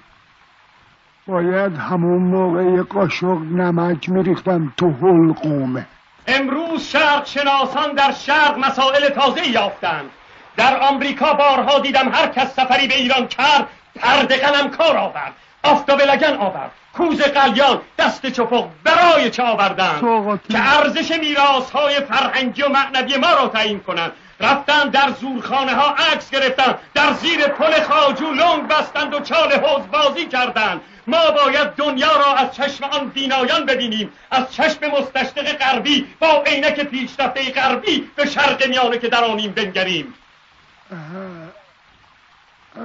Speaker 9: باید همون موقع قاشق نمک میریختم تو حلقومه
Speaker 13: امروز شرق شناسان در شرق مسائل تازه یافتند. در آمریکا بارها دیدم هر کس سفری به ایران کرد پرد قلم کار آورد. آفتاب لگن آورد. کوز قلیان دست چپق برای چه
Speaker 9: سوغاتی.
Speaker 13: که ارزش میراث های فرهنگی و معنوی ما را تعیین کنند. رفتن در زورخانه ها عکس گرفتن در زیر پل خاجو لنگ بستند و چال حوز بازی کردند. ما باید دنیا را از چشم آن بینایان ببینیم. از چشم مستشرق غربی با عینک پیشرفته غربی به شرق میانه که در آنیم بنگریم.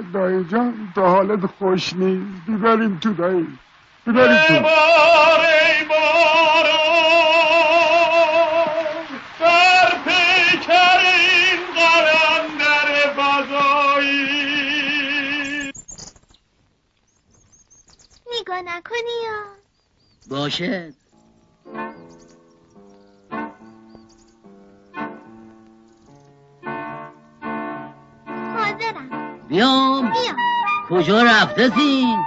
Speaker 9: دایی جان تو حالت خوش نیست. بیبریم تو دایی. بیبریم تو.
Speaker 3: نگاه نکنی یا؟
Speaker 1: باشه.
Speaker 3: حاضرم.
Speaker 1: بیام
Speaker 3: بیا
Speaker 1: کجا رفته سین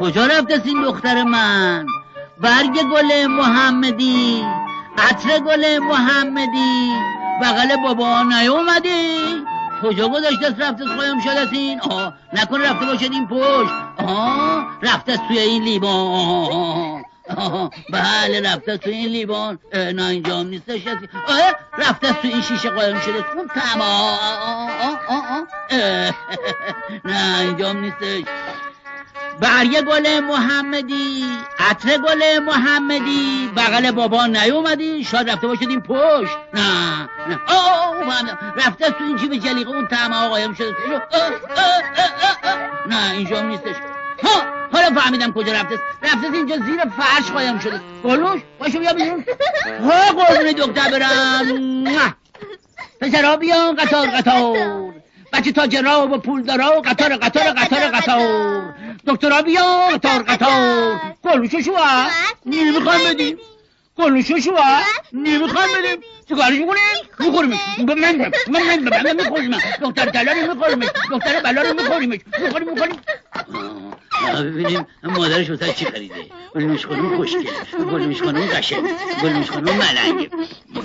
Speaker 1: کجا رفته سین دختر من؟ برگ گل محمدی. عطر گل محمدی. بغل بابا نیومدی. کجا گذاشته رفته قایم شده این آها نکنه رفته باشد این پشت. آها رفته توی این لیوان. بله رفته توی این لیوان. نه اینجا نیستش رفته توی این شیشه قایم شده. اون تمام نه اینجا نیستش برگ گل محمدی عطر گل محمدی. بغل بابا نیومدی شاید رفته باشد این پشت. نه نه. آه رفته تو این جیب جلیقه اون تعمه آقایم شده. نه اینجا نیستش. ها. حالا فهمیدم کجا رفته رفته اینجا زیر فرش قایم شده. گلوش باشو بیا بیرون. ها قربون دکتر برم. پسرها بیان قطار قطار. بچه تاجرها و پولدارا و قطار قطار قطار قطار. دکترا بیا قطار قطار. گلوشو شو. نمی‌خوام بدیم گلوشو شو نمی‌خوام بدیم چیکارش می‌کنه میخوریمش من من من من میخوریمش دکتر تلا رو میخوریمش دکتر بلا رو میخوریمش می‌خوریم می‌خوریم ببینیم مادرش واسه چی خریده گلومش خانم خوشگل گلومش خانم قشنگ گلومش خانم ملنگ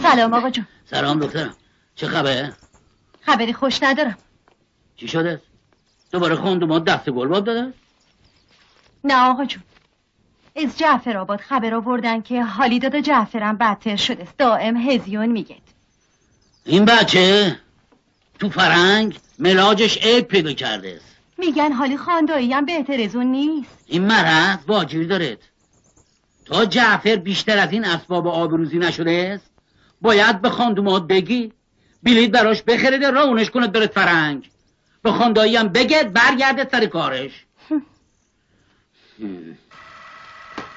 Speaker 4: سلام آقا جون
Speaker 1: سلام دکترم چه خبره
Speaker 4: خبری خوش ندارم
Speaker 1: چی شده دوباره ما دست گل باب داده
Speaker 4: نه آقا جون از جعفر آباد خبر آوردن که حالی داده جعفرم بدتر شده. دائم هزیون میگد
Speaker 1: این بچه تو فرنگ ملاجش عیب پیدا کرده است.
Speaker 4: میگن حالی خاندایی هم بهتر از اون نیست.
Speaker 1: این مرض واجیر دارد تا جعفر بیشتر از این اسباب آبروزی نشده است باید به خاندومات بگی بلیت براش بخرده راونش کنه بره فرنگ به خاندایی هم بگد برگرده سر کارش.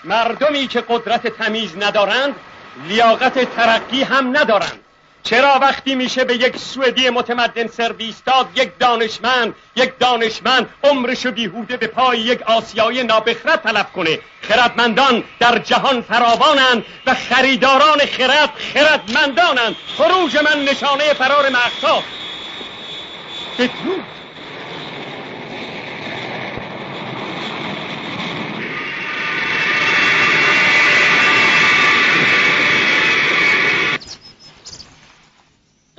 Speaker 13: مردمی که قدرت تمیز ندارند لیاقت ترقی هم ندارند. چرا وقتی میشه به یک سوئدی متمدن سرویس داد یک دانشمند یک دانشمند عمرشو بیهوده به پای یک آسیایی نابخرد تلف کنه؟ خردمندان در جهان فراوانند و خریداران خرد خردمندانند. خروج من نشانه فرار مقصاد بدرود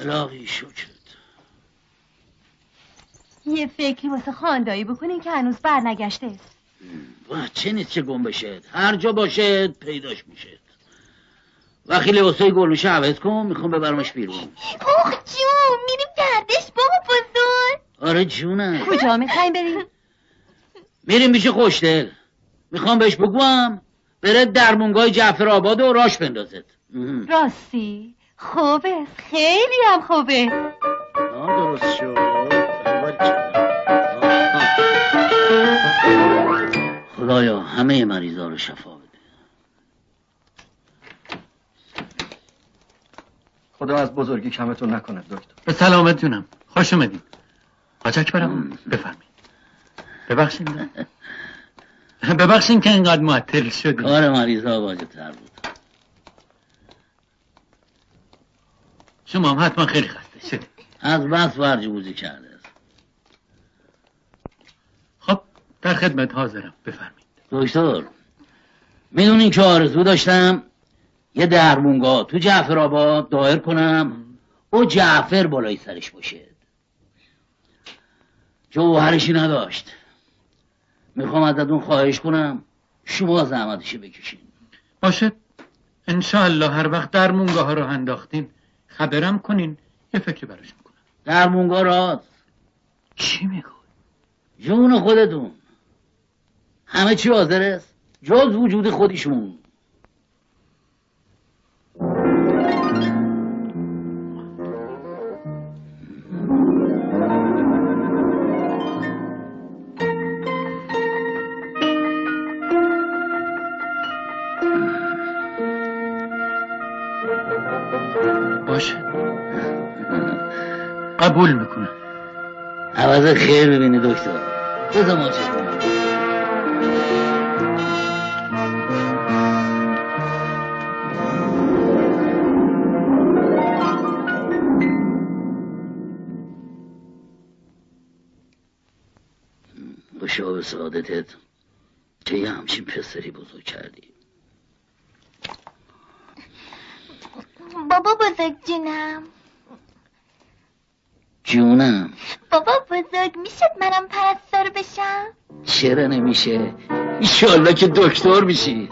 Speaker 1: الهی شکرت
Speaker 4: یه فکری واسه خاندایی بکنین که هنوز برنگشته. است
Speaker 1: چه نیست چه گم بشد هر جا باشد پیداش می‌شد وقتی لباسای گلوشه عوض کن می‌خوام ببرمش بیرون.
Speaker 3: اوه جون میریم گردش بابا بزرگ.
Speaker 1: آره جونم.
Speaker 4: کجا می‌خوایم بریم؟
Speaker 1: میریم بیشه خوشدل. می‌خوام بهش بگوام بره درمونگاه جعفر آباد و راش بندازد
Speaker 4: راستی؟ خوبه. خیلی هم خوبه.
Speaker 1: درست شد. خدایا همه مریضا رو شفا بده.
Speaker 20: خدا از بزرگی کمتون نکنه دکتر.
Speaker 2: به سلامت جونم خوش اومدین. قاچک برم بفرمین ببخشین ببخشین که اینقدر معطل شد
Speaker 1: کار مریضا واجه تر بود.
Speaker 2: شما هم حتما خیلی خسته. شده
Speaker 1: از بس ورجی بوزی کرده. است
Speaker 2: خب در خدمت حاضرم. بفرمید
Speaker 1: دکتر می‌دونین که آرزو داشتم یه درمونگاه تو جعفر آباد دایر کنم او جعفر بالای سرش باشه. جوهرشی نداشت. می‌خوام ازتون خواهش کنم شما زحمتشو بکشین.
Speaker 2: باشه. انشاءالله هر وقت درمونگاه ها رو انداختین خبرم کنین. یه فکری براش می‌کنم.
Speaker 1: در مونگا راست
Speaker 2: چی میگو؟
Speaker 1: جون خودتون. همه چی حاضر است؟ جز وجود خودشون.
Speaker 2: قبول می‌کنه
Speaker 1: عوض خیر ببینی دکتر. بذار ما چه به سعادتت که یه همچین پسری بزرگ کردی.
Speaker 3: بابا بزرگ جونم.
Speaker 1: جونم.
Speaker 3: بابا بزرگ می‌شد منم پرستار بشم؟
Speaker 1: چرا نمیشه؟ ایشالله که دکتر میشی.